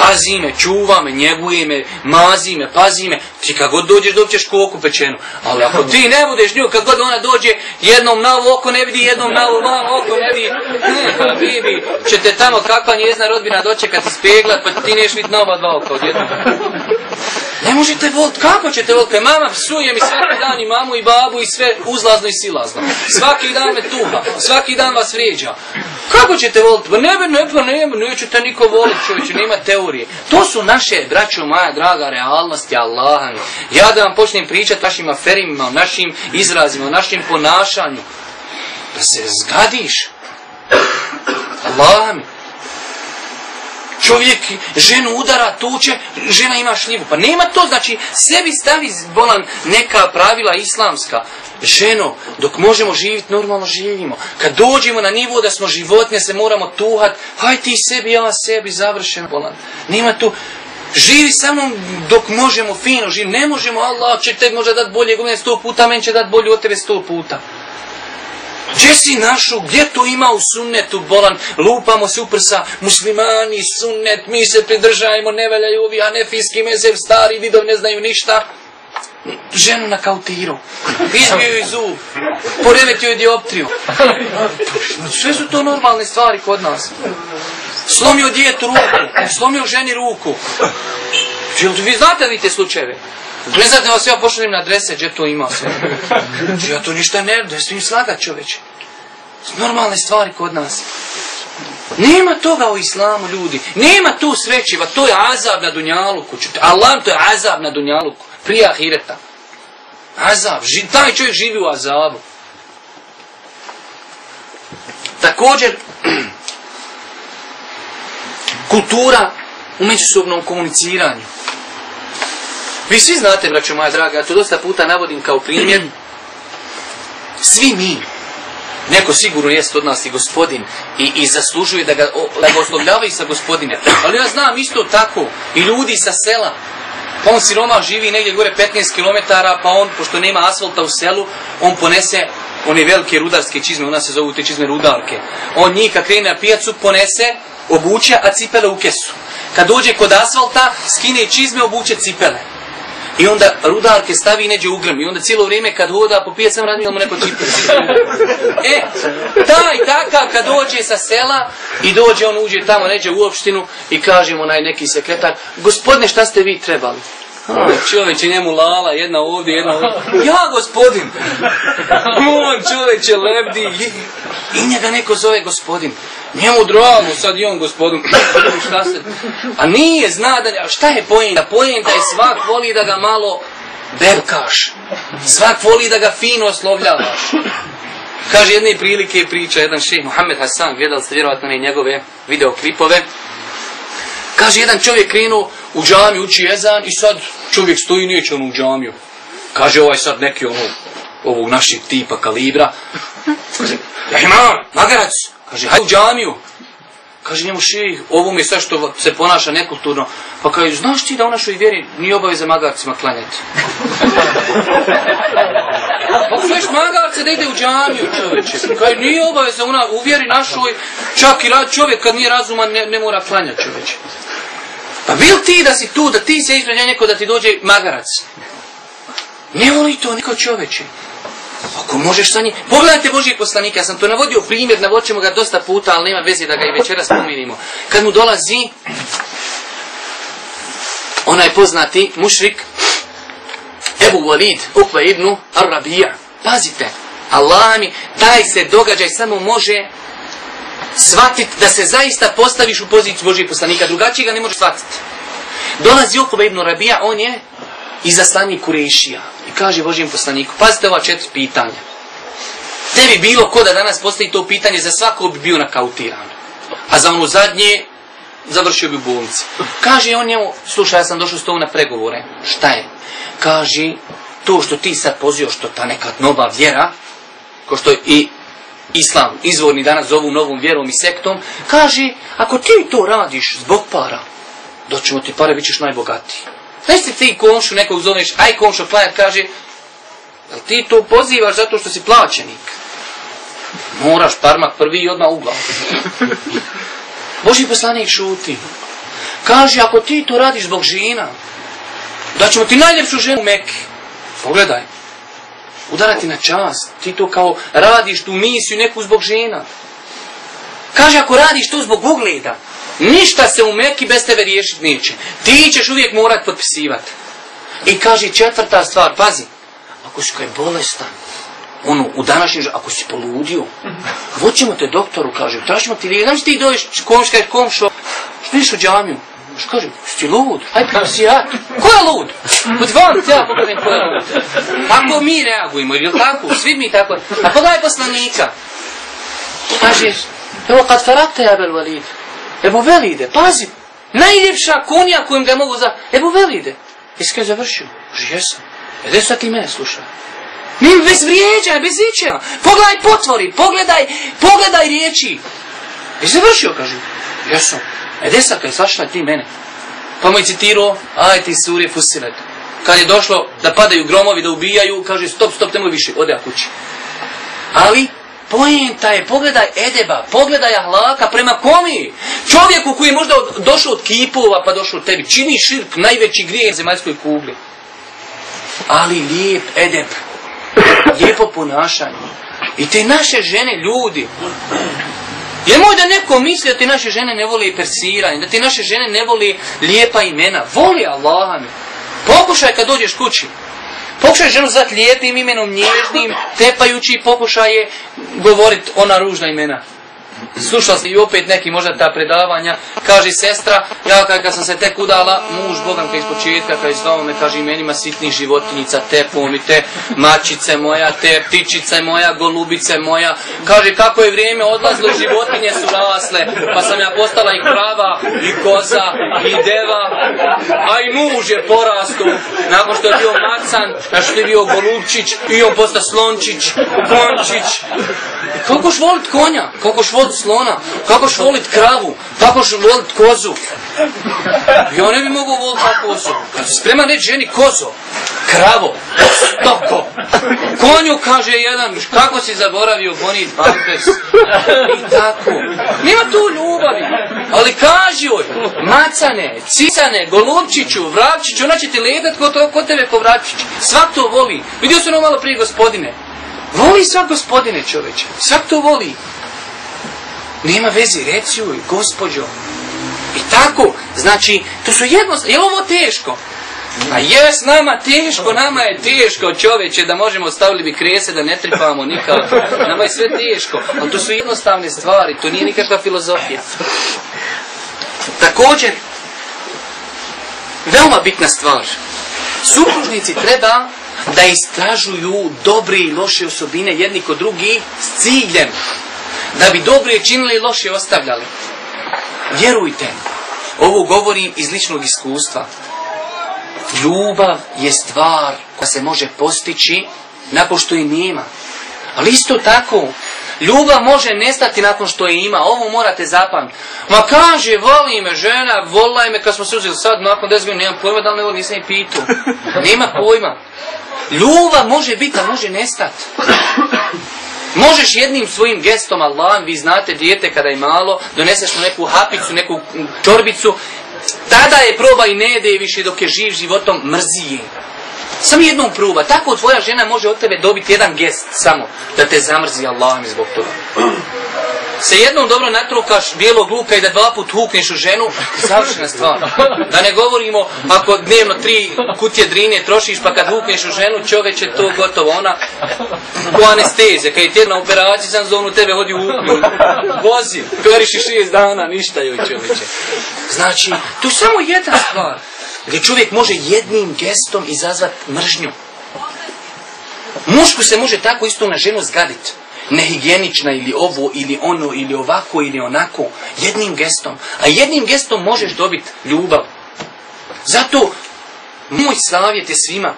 pazi me, čuva me, njeguje me, mazi me, pazi me, ti kad god dođeš dobćeš koku pečenu. Ali ako ti ne budeš nju, kad god ona dođe, jednom na oko ne vidi, jednom na ovo oko ne vidi, bibi, će te tamo kakva njezna rodbina dočekat ispeglat, pa ti neš vidjeti nova dva oka odjednom. Ne možete volit, kako ćete volit? Kad mama psuje mi svaki dan i mamu i babu i sve uzlazno i silazno. Svaki dan me tuha, svaki dan vas vrijeđa. Kako ćete volit? Pa ne, ne, pa ne, neće te niko volit čovječe, nema teorije. To su naše, braćo moja draga, realnosti Allaha. Ja da vam počnem pričati našim aferima, o našim izrazima, o našem ponašanju. Da se zgadiš. Allah mi. Čovjek ženu udara, tuče, žena ima šljivu. Pa nema to, znači sebi stavi bolan neka pravila islamska. Ženo, dok možemo živjeti, normalno živimo. Kad dođemo na nivo da smo životnje, se moramo tuhat, haj ti sebi, ja sebi, završeno bolan. Nema tu, Živi sa mnom dok možemo fino živi. Ne možemo, Allah će te možda dati bolje godine sto puta, meni će dati bolje od tebe sto puta. Gdje si našu, gdje to ima u sunnetu bolan, lupamo se uprsa, muslimani, sunnet, mi se pridržajemo, ne valjaju ovi hanefijski mezev, stari vidov ne znaju ništa. Ženu na kautiru, izbio joj zub, poremetio joj dioptriju. Sve su to normalne stvari kod nas. Slomio djetu ruku, slomio ženi ruku. Vi znate vi te slučajeve? Ne znate vas ja pošaljem na adrese gdje to ima sve. Znači, ja to ništa ne, da smijem slagat čoveče. Normalne stvari kod nas. Nema toga u islamu ljudi. Nema tu srećiva. To je azab na dunjaluku. Allah to je azab na dunjaluku. Prije ahireta. Azab. Ži, taj čovjek živi u azabu. Također, kultura u međusobnom komuniciranju. Vi svi znate, braćo moja draga, ja to dosta puta navodim kao primjer. Svi mi, neko sigurno jest od nas i gospodin i, i zaslužuje da ga, da ga oslovljavaju sa gospodine. Ali ja znam isto tako i ljudi sa sela. Pa on siroma živi negdje gore 15 km, pa on, pošto nema asfalta u selu, on ponese one velike rudarske čizme, u nas se zovu te čizme rudarke. On njih kad krene na pijacu ponese, obuče, a cipele u kesu. Kad dođe kod asfalta, skine čizme, obuče cipele. I onda rudarke stavi neđe ugrm. I onda cijelo vrijeme kad hoda po pijac sam radio mu neko cipele. E, taj takav kad dođe sa sela i dođe, on uđe tamo neđe u opštinu i kaže mu onaj neki sekretar, gospodine šta ste vi trebali? Čovječe, njemu lala, jedna ovdje, jedna ovdje. Ja, gospodin! On, čovječe, lebdi. I njega neko zove gospodin. Njemu drago, sad i on gospodin. šta se... A nije, zna da... Šta je pojenta? Pojenta je svak voli da ga malo bebkaš. Svak voli da ga fino oslovljavaš. Kaže jedne prilike priča jedan šeh Mohamed Hasan, gledali ste vjerovatno ne njegove videoklipove. Kaže jedan čovjek krenuo u džamiju, uči ezan i sad čovjek stoji neće on u džamiju. Kaže ovaj sad neki ono, ovog našeg tipa kalibra. Kaže, ja imam, magarac. Kaže, hajde u džamiju. Kaže njemu ših, ovo mi je sve što se ponaša nekulturno. Pa kaže, znaš ti da u našoj vjeri nije obaveza magarcima klanjati? Pa sveš magarce da ide u džamiju čoveče. Kaže, nije obaveza u vjeri našoj, čak i rad čovjek kad nije razuman ne, ne mora klanjati čoveče. Pa bil ti da si tu, da ti se ispred neko da ti dođe magarac? Ne voli to niko čoveče. Ako možeš sa njim... Pogledajte Božijeg poslanika, ja sam to navodio primjer, navodit ćemo ga dosta puta, ali nema veze da ga i večera spominimo. Kad mu dolazi onaj poznati mušrik Ebu Walid, Ukva ibn Arabija. Pazite, Allah mi, taj se događaj samo može shvatiti da se zaista postaviš u poziciju Božijeg poslanika, drugačije ga ne možeš shvatiti. Dolazi Ukva ibn Rabija, on je izaslanik Kurešija. I kaže Božijem poslaniku, pazite ova četiri pitanja. Tebi bilo ko da danas postavi to pitanje, za svako bi bio nakautiran. A za ono zadnje, završio bi u bolnici. Kaže on njemu, slušaj, ja sam došao s tobom na pregovore. Šta je? Kaže, to što ti sad pozivaš, što ta neka nova vjera, ko što i islam izvorni danas zovu novom vjerom i sektom, kaže, ako ti to radiš zbog para, doćemo ti pare, bit ćeš najbogatiji. Znaš ti komšu nekog zoveš, aj komšu klanjat, kaže, jel ti to pozivaš zato što si plaćenik? Moraš parmak prvi i odmah u glavu. Boži poslanik šuti. Kaže, ako ti to radiš zbog žena, da ćemo ti najljepšu ženu u Meki. Pogledaj. Udarati na čast. Ti to kao radiš tu misiju neku zbog žena. Kaže, ako radiš to zbog ugleda, ništa se u Meki bez tebe riješiti neće. Ti ćeš uvijek morat potpisivati. I kaže četvrta stvar, pazi, ako si kaj bolestan, ono, u današnjem, ako si poludio, voćemo te doktoru, kaže, tražimo ti lijek, znaš ti dođeš, komš, kaže, komšo, što u džamiju? Što kaže, si lud? Aj, si ja. Ko je lud? Kod vam, ja pogledam ko je lud. Tako mi reagujemo, ili tako, svi mi tako. A pogledaj poslanika. Kaže, evo kad farakte, Abel Valid, Ebu Velide, pazi, najljepša konja kojim ga mogu za... Ebu Velide, jesi kaj završio? Kaže, jesam. E, gdje sad ti mene sluša? Mi bez vrijeđa, bez ičega. Pogledaj potvori, pogledaj, pogledaj riječi. Jesi završio, kaže. Jesam. E, kaj svašla ti mene? Pa mu je citirao, aj ti suri fusilet. Kad je došlo da padaju gromovi, da ubijaju, kaže, stop, stop, nemoj više, ode ja kući. Ali, Poenta je, pogledaj Edeba, pogledaj Ahlaka prema komi. Čovjeku koji je možda došao od kipova pa došao od tebi. Čini širk, najveći grijeh zemaljskoj kugli. Ali lijep Edeb. Lijepo ponašanje. I te naše žene, ljudi, je moj da neko misli da ti naše žene ne voli persiranje, da ti naše žene ne voli lijepa imena. Voli Allaha mi. Pokušaj kad dođeš kući. Pokušaj ženu zvati lijepim imenom, nježnim, tepajući, pokušaj je govorit ona ružna imena. Slušao sam i opet neki možda ta predavanja, kaže sestra, ja kad, sam se tek udala, muž Bogam kad iz početka, kad je me, kaže imenima sitnih životinjica, te pomite, mačice moja, te ptičice moja, golubice moja, kaže kako je vrijeme odlazilo, životinje su rasle, pa sam ja postala i krava, i koza, i deva, a i muž je porastu, nakon što je bio macan, nakon što je bio golubčić, i on posta slončić, končić, kakoš volit konja? Kakoš volit slona? Kakoš volit kravu? Kakoš volit kozu? Ja ne bi mogao volit takvu osobu. Kad se spreman reći ženi kozo, kravo, stoko. Konju kaže jedan, kako si zaboravio bonit pampers? I tako. Nema tu ljubavi. Ali kaži joj, macane, cisane, golubčiću, vrapčiću, ona će ti letat kod, kod tebe ko vrapčić. Svak to voli. Vidio sam ono malo prije gospodine. Voli svak gospodine čoveče. Svak to voli. Nema veze, reci joj, gospođo. I tako, znači, to su jednostavno, je ovo teško? A jes, nama teško, nama je teško čoveče da možemo stavili bi krese da ne tripamo nikako. Nama je sve teško, ali to su jednostavne stvari, to nije nikakva filozofija. Također, veoma bitna stvar. Supružnici treba da istražuju dobre i loše osobine jedni kod drugi s ciljem da bi dobre činili i loše ostavljali. Vjerujte, ovo govorim iz ličnog iskustva. Ljubav je stvar koja se može postići nakon što je nema. Ali isto tako, ljubav može nestati nakon što je ima. Ovo morate zapamtiti. Ma kaže, voli me žena, volila je me kad smo se uzeli sad, nakon 10 godina, nemam pojma da li me voli, nisam i pitao. Nema pojma. Ljubav može biti, a može nestati. Možeš jednim svojim gestom, Allah, vi znate, dijete kada je malo, doneseš mu neku hapicu, neku čorbicu, tada je proba i ne jede je više dok je živ životom, mrzi je. Samo jednom pruba. Tako tvoja žena može od tebe dobiti jedan gest samo. Da te zamrzi Allah mi zbog toga. Se jednom dobro natrukaš bijelog luka i da dva put hukneš u ženu, savršena stvar. Da ne govorimo ako dnevno tri kutije drine trošiš pa kad hukneš u ženu, čoveče to gotovo. Ona ko anesteze, kad je tjedna operacija sam zonu tebe hodi u huknju. Vozi, periši šest dana, ništa joj čoveče. Znači, to je samo jedna stvar. Gdje čovjek može jednim gestom izazvati mržnju. Mušku se može tako isto na ženu zgaditi. Nehigijenična ili ovo ili ono ili ovako ili onako. Jednim gestom. A jednim gestom možeš dobiti ljubav. Zato moj savjet je svima.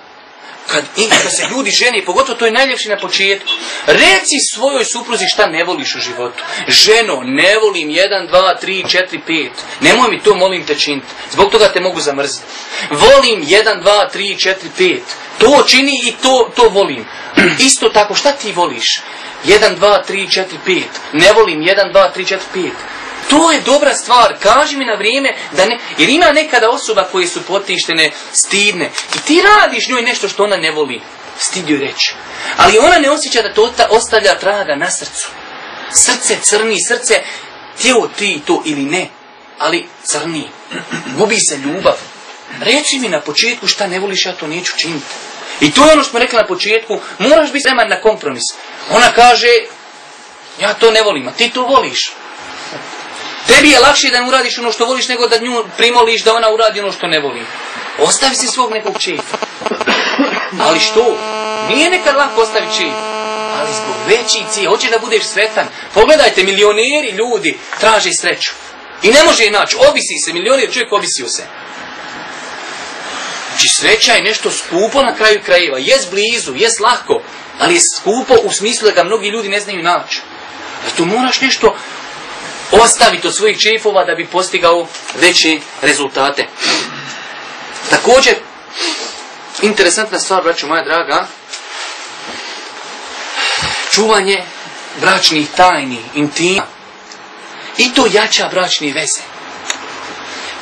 Kad, i kad se ljudi žene, pogotovo to je najljepše na početku, reci svojoj supruzi šta ne voliš u životu. Ženo, ne volim 1, 2, 3, 4, 5. Nemoj mi to, molim te činiti. Zbog toga te mogu zamrziti. Volim 1, 2, 3, 4, 5. To čini i to, to volim. Isto tako, šta ti voliš? 1, 2, 3, 4, 5. Ne volim 1, 2, 3, 4, 5. To je dobra stvar, kaži mi na vrijeme, da ne, jer ima nekada osoba koje su potištene, stidne. I ti radiš njoj nešto što ona ne voli. Stid joj reći. Ali ona ne osjeća da to ta- ostavlja traga na srcu. Srce crni, srce, htio ti to ili ne, ali crni. Gubi se ljubav. Reci mi na početku šta ne voliš, ja to neću činiti. I to je ono što smo rekli na početku, moraš biti spreman na kompromis. Ona kaže, ja to ne volim, a ti to voliš. Tebi je lakše da ne uradiš ono što voliš nego da nju primoliš da ona uradi ono što ne voli. Ostavi si svog nekog čefa. Ali što? Nije nekad lako ostaviti čef. Ali zbog veći cilj, hoćeš da budeš sretan. Pogledajte, milioneri ljudi traže sreću. I ne može je naći. Obisi se, milioner čovjek obisio se. Znači sreća je nešto skupo na kraju krajeva. Jes blizu, jes lako, ali je skupo u smislu da ga mnogi ljudi ne znaju naći. Zato moraš nešto ostaviti od svojih čefova da bi postigao veće rezultate. Također, interesantna stvar, braćo moja draga, čuvanje bračnih tajni, intima. I to jača bračne veze.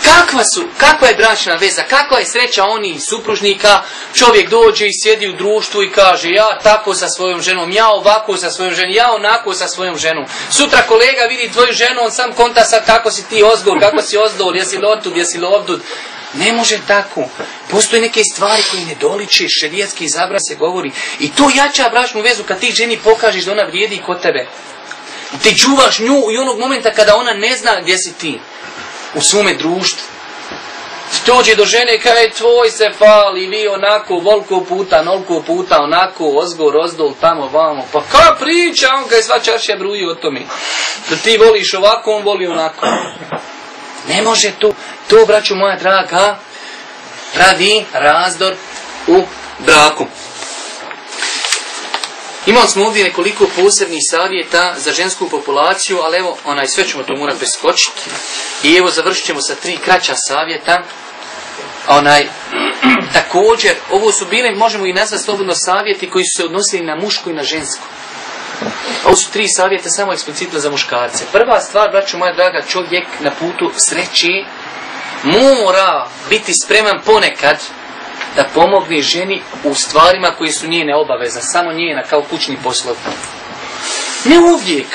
Kakva, su, kakva je bračna veza, kakva je sreća onih supružnika, čovjek dođe i sjedi u društvu i kaže ja tako sa svojom ženom, ja ovako sa svojom ženom, ja onako sa svojom ženom. Sutra kolega vidi tvoju ženu, on sam konta sad kako si ti ozgor, kako si ozdol, jesi li otud, jesi li ovdud. Ne može tako. Postoje neke stvari koje ne doliče, šerijetski zabra se govori. I to jača bračnu vezu kad ti ženi pokažeš da ona vrijedi kod tebe. Ti čuvaš nju i onog momenta kada ona ne zna gdje si ti u svome društvu. Dođe do žene kaže tvoj se fali, vi onako, volko puta, nolko puta, onako, ozgor, ozdol, tamo, vamo. Pa ka priča, on kaj sva čaršija bruji o tome. Da ti voliš ovako, on voli onako. Ne može to, to, braću moja draga, pravi razdor u braku. Imali smo ovdje nekoliko posebnih savjeta za žensku populaciju, ali evo, onaj, sve ćemo to morati preskočiti. I evo, završit ćemo sa tri kraća savjeta. Onaj, također, ovo su bili, možemo i nazvati slobodno savjeti koji su se odnosili na muško i na žensko. Ovo su tri savjeta samo eksplicitno za muškarce. Prva stvar, braćo moja draga, čovjek na putu sreći mora biti spreman ponekad da pomogne ženi u stvarima koje su njene obaveza, samo njena kao kućni poslov. Ne uvijek,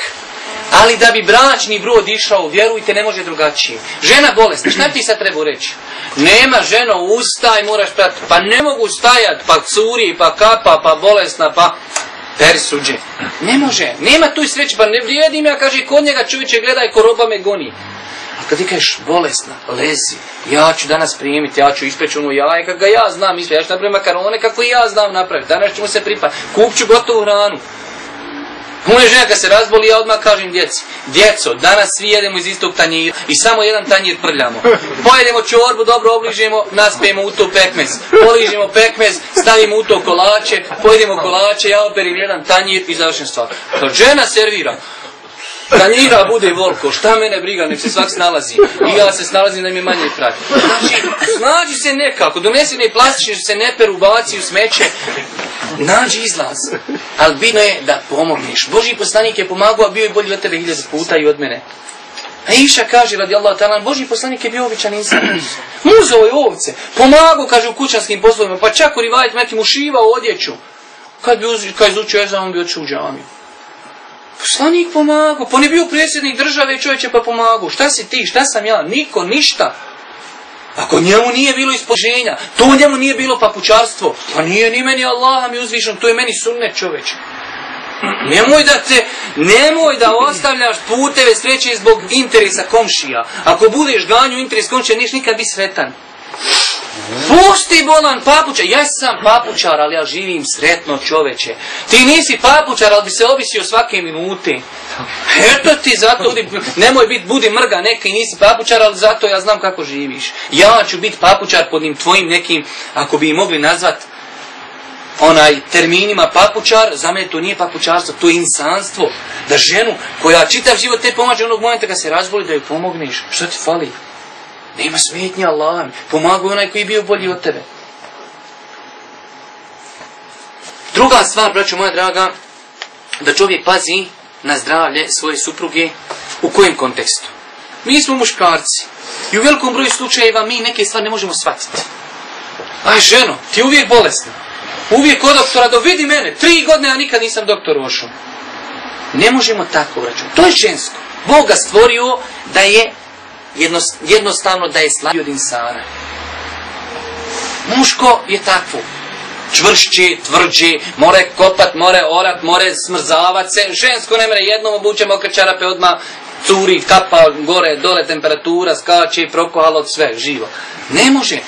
ali da bi bračni brod išao, vjerujte, ne može drugačije. Žena bolesna, šta ti sad treba reći? Nema ženo, ustaj, moraš pratiti. Pa ne mogu stajat, pa curi, pa kapa, pa bolesna, pa persuđe. Ne može, nema tu sreće, pa ne vrijedim ja, kaže, kod njega čovječe gledaj, ko roba me goni. Kad ti kažeš bolesna, lezi, ja ću danas primiti, ja ću ispeći ono jaje kako ga ja znam ispeći, ja ću napraviti makarone kako i ja znam napraviti, danas ćemo se pripati, kup ću gotovu hranu. Moja žena kad se razboli, ja odmah kažem djeci, djeco, danas svi jedemo iz istog tanjira i samo jedan tanjir prljamo. Pojedemo čorbu, dobro obližemo, naspijemo u to pekmez. Poližemo pekmez, stavimo u to kolače, pojedemo kolače, ja operim jedan tanjir i završim stvar. Kad žena servira, Tanjira bude volko, šta mene briga, nek se svak snalazi. I ja se snalazim da mi manje prati. Znači, snađi se nekako, donesi ne plastične, što se ne peru, baci u smeće. Nađi izlaz. Ali bitno je da pomogneš. Boži poslanik je pomagao, a bio je bolji od tebe puta i od mene. A Iša kaže, radi Allah ta'ala, Boži poslanik je bio običan insan. Muzao je ovce, pomagao, kaže, u kućanskim poslovima, pa čak u rivajet nekim ušivao odjeću. Kad bi uz, kad izučio ezan, on bi otišao u džamiju. Poslanik pomagao, pa on je bio predsjednik države čovječe pa pomagao. Šta si ti, šta sam ja, niko, ništa. Ako njemu nije bilo ispoženja, to njemu nije bilo papučarstvo, pa nije ni meni Allah mi uzvišen, to je meni sunnet čoveče. Nemoj da te, nemoj da ostavljaš puteve sreće zbog interesa komšija. Ako budeš ganju interes komšija, neš nikad biti sretan. Pusti bolan papučar, ja sam papučar, ali ja živim sretno čoveče. Ti nisi papučar, ali bi se obisio svake minute. Eto ti zato, budi, nemoj biti, budi mrga neki, nisi papučar, ali zato ja znam kako živiš. Ja ću biti papučar pod njim tvojim nekim, ako bi mogli nazvat, onaj terminima papučar, za mene to nije papučarstvo, to je insanstvo. Da ženu koja čitav život te pomaže onog momenta kad se razboli da joj pomogneš. Što ti fali? Nema smetnja Allah. Pomagaj onaj koji je bio bolji od tebe. Druga stvar, braćo moja draga, da čovjek pazi na zdravlje svoje supruge u kojem kontekstu. Mi smo muškarci i u velikom broju slučajeva mi neke stvari ne možemo shvatiti. Aj ženo, ti je uvijek bolesna. Uvijek kod doktora, do vidi mene, tri godine ja nikad nisam doktor ošao. Ne možemo tako vraćati. To je žensko. Bog ga stvorio da je jednostavno da je slabiji od insana. Muško je takvo. Čvršći, tvrđi, more kopat, more orat, more smrzavat se. Žensko ne mere jednom obuče mokre čarape odmah curi, kapa, gore, dole, temperatura, skače, prokohalo, sve, živo. Ne može.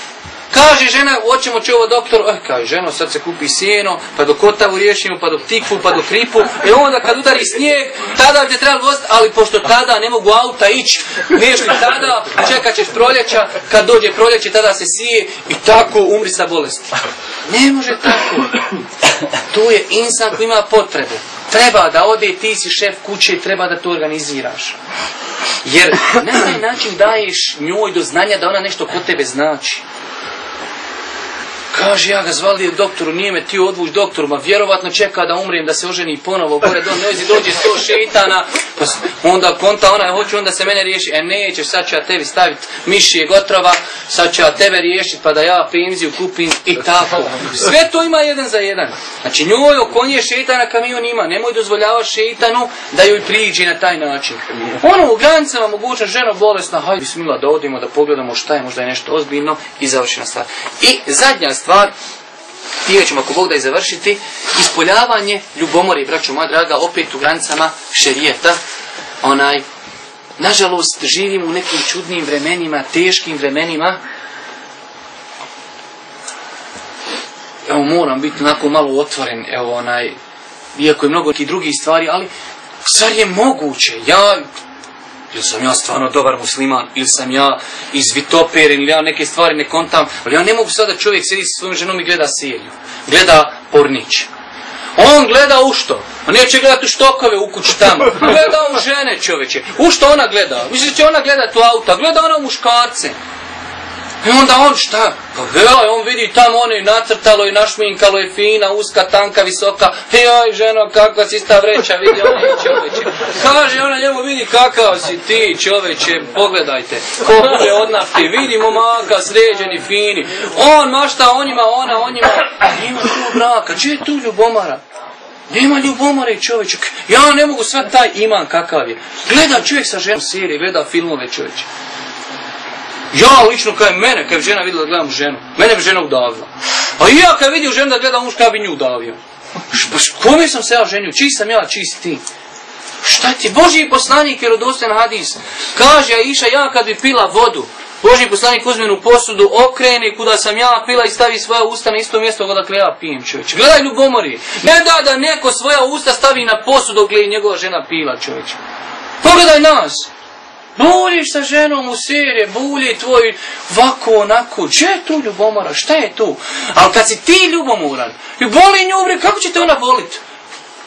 Kaže žena, hoćemo će ovo doktor, eh, kaže ženo, sad se kupi sjeno, pa do kotavu riješimo, pa do tikfu, pa do kripu, e onda kad udari snijeg, tada te treba voziti, ali pošto tada ne mogu auta ići, nešli tada, čekat ćeš proljeća, kad dođe proljeće, tada se sije i tako umri sa bolesti. Ne može tako. To je insan koji ima potrebu. Treba da ode, ti si šef kuće i treba da to organiziraš. Jer na taj način daješ njoj do znanja da ona nešto kod tebe znači. Kaže, ja ga zvali doktoru, nije me ti odvuć doktoru, ma vjerovatno čeka da umrijem, da se oženi ponovo, gore do nezi dođe sto šeitana, pa onda konta ona, hoću onda se mene riješi, e nećeš, sad ću ja tebi staviti mišije gotrova, sad ću ja tebe riješiti, pa da ja penziju kupim i tako. Sve to ima jedan za jedan. Znači njoj oko nje šeitana kamion ima, nemoj dozvoljavaš šeitanu da joj priđi na taj način. Ono u granicama mogućnost, ženo bolesna, hajde bismila da odimo, da pogledamo šta je, možda je nešto ozbiljno i završena stvar. I zadnja stvar, time ćemo ako Bog da je završiti, ispoljavanje ljubomore, braćo moja draga, opet u granicama šerijeta, onaj, nažalost, živimo u nekim čudnim vremenima, teškim vremenima, evo moram biti onako malo otvoren, evo onaj, iako je mnogo nekih drugih stvari, ali stvar je moguće, ja, ili sam ja stvarno dobar musliman, ili sam ja izvitoperen, ili ja neke stvari ne kontam, ali ja ne mogu sada čovjek sedi sa svojom ženom i gleda seriju, gleda pornić. On gleda u što? On neće gledati u štokove u kući tamo. Gleda u žene čovječe. U što ona gleda? Misli će ona gledati u auta. Gleda ona u muškarce. I onda on šta? Pa gledaj, on vidi tamo je nacrtalo i našminkalo je fina, uska, tanka, visoka. Joj, ženo, kakva si ta vreća, vidi ona je čoveče. Kaže ona njemu, vidi kakav si ti čoveče, pogledajte. Ko bude od nafti, vidi momaka, sređeni, fini. On mašta o njima, ona o njima. Nema tu braka, če je tu ljubomara? Nema ljubomare čovječe. Ja ne mogu sve taj iman kakav je. Gleda čovjek sa ženom serije, gleda filmove čovječe. Ja lično kaj mene, kad bi žena vidjela da gledam ženu, mene bi žena udavila. A ja kad vidim ženu da gleda muška, ja bi nju udavio. Pa kome sam se ja ženio? Čiji sam ja, čiji si ti? Šta ti? Božji poslanik je rodostojan hadis. Kaže Aisha, ja kad bi pila vodu, Božji poslanik uzme u posudu, okrene kuda sam ja pila i stavi svoja usta na isto mjesto odakle ja pijem čovječe. Gledaj ljubomori. Ne da da neko svoja usta stavi na posudu dok je njegova žena pila čovječe. Pogledaj nas. Buljiš sa ženom u serije, bulji tvoj vako onako, gdje je tu ljubomora, šta je tu? Ali kad si ti ljubomoran, i boli nju, bre, kako će te ona volit?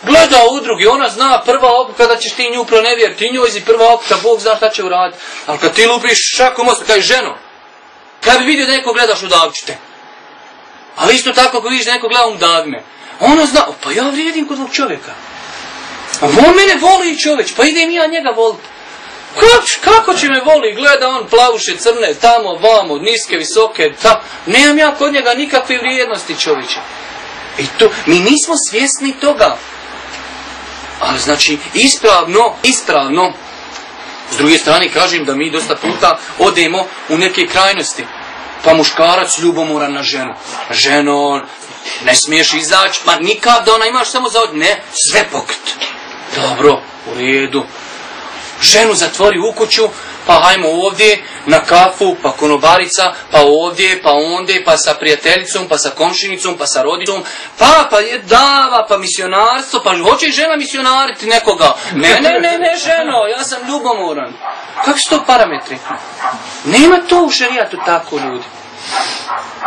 Gleda udrugi, ona zna prva oka kada ćeš ti nju pronevjer, ti njoj si prva oka, Bog zna šta će uraditi. Ali kad ti lupiš šakom mostu, kaj ženo, kad bi vidio da neko gledaš udavčite. Ali isto tako ako vidiš da neko gleda udavme, ona zna, "O, pa ja vrijedim kod ovog čovjeka. A on mene voli čovječ, pa idem ja njega voliti. Kako, kako će me voli? Gleda on plavuše crne, tamo, vamo, niske, visoke, ta. Nemam ja kod njega nikakve vrijednosti čovječe. I to, mi nismo svjesni toga. Ali znači, ispravno, ispravno, s druge strane kažem da mi dosta puta odemo u neke krajnosti. Pa muškarac ljubomoran na ženu. Ženo, ne smiješ izaći, pa nikad da ona imaš samo za od... Ne, sve pokret. Dobro, u redu. Ženu zatvori u kuću, pa hajmo ovdje na kafu, pa konobarica, pa ovdje, pa ondje, pa sa prijateljicom, pa sa komšinicom, pa sa rodicom, pa, pa je dava, pa misionarstvo, pa hoće i žena misionariti nekoga. Ne, ne, ne, ne, ženo, ja sam ljubomoran. Kakvi su to parametri? Nema to u šerijatu tako, ljudi.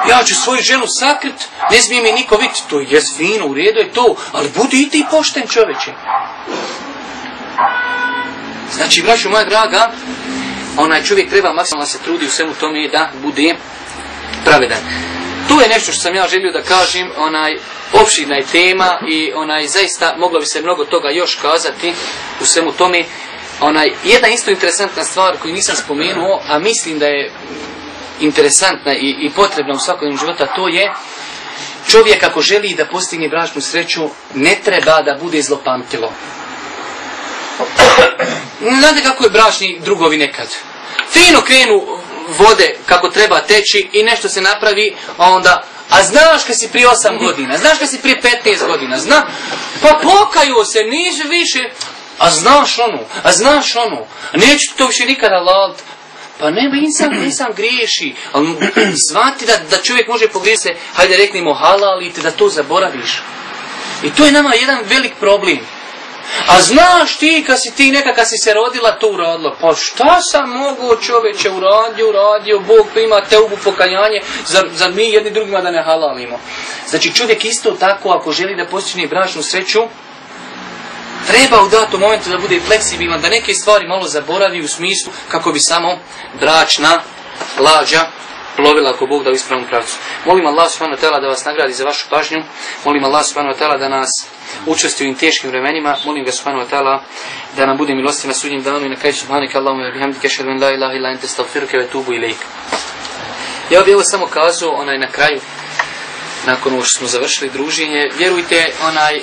Ja ću svoju ženu sakrit, ne smije mi niko vidjeti, to je fino, u redu je to, ali budi i ti pošten čoveče. Znači, braću moja draga, onaj čovjek treba maksimalno se trudi u svemu tome da bude pravedan. To je nešto što sam ja želio da kažem, onaj opširna je tema i onaj zaista moglo bi se mnogo toga još kazati u svemu tome. Onaj, jedna isto interesantna stvar koju nisam spomenuo, a mislim da je interesantna i, i potrebna u svakodnevnom životu, a to je čovjek ako želi da postigne bračnu sreću, ne treba da bude zlopamtilo. Znate kako je bračni drugovi nekad? Fino krenu vode kako treba teći i nešto se napravi, a onda a znaš kad si prije 8 godina, znaš kad si prije 15 godina, zna, pa pokaju se, niže više, a znaš ono, a znaš a neću to više nikada laliti. Pa nema, insan, insan griješi, ali zvati da, da čovjek može pogriješiti hajde reknimo halalite, da to zaboraviš. I to je nama jedan velik problem. A znaš ti kad si ti neka kad si se rodila to uradila. Pa šta sam mogao čoveče uradio, uradio, Bog prima te ubu pokajanje, zar, zar mi jedni drugima da ne halalimo. Znači čovjek isto tako ako želi da postigne bračnu sreću, treba u datom momentu da bude fleksibilan, da neke stvari malo zaboravi u smislu kako bi samo bračna lađa plovila ako Bog da u ispravnom pravcu. Molim Allah subhanahu wa ta'ala da vas nagradi za vašu pažnju. Molim Allah subhanahu wa ta'ala da nas učesti u teškim vremenima. Molim ga subhanahu wa ta'ala da nam bude milosti na sudnjem danu i na kraju subhanika Allahumma wa bihamdika ashhadu an la ilaha illa anta astaghfiruka wa atubu ilaik. Ja bih ovo samo kazao onaj na kraju nakon što smo završili druženje, vjerujte, onaj,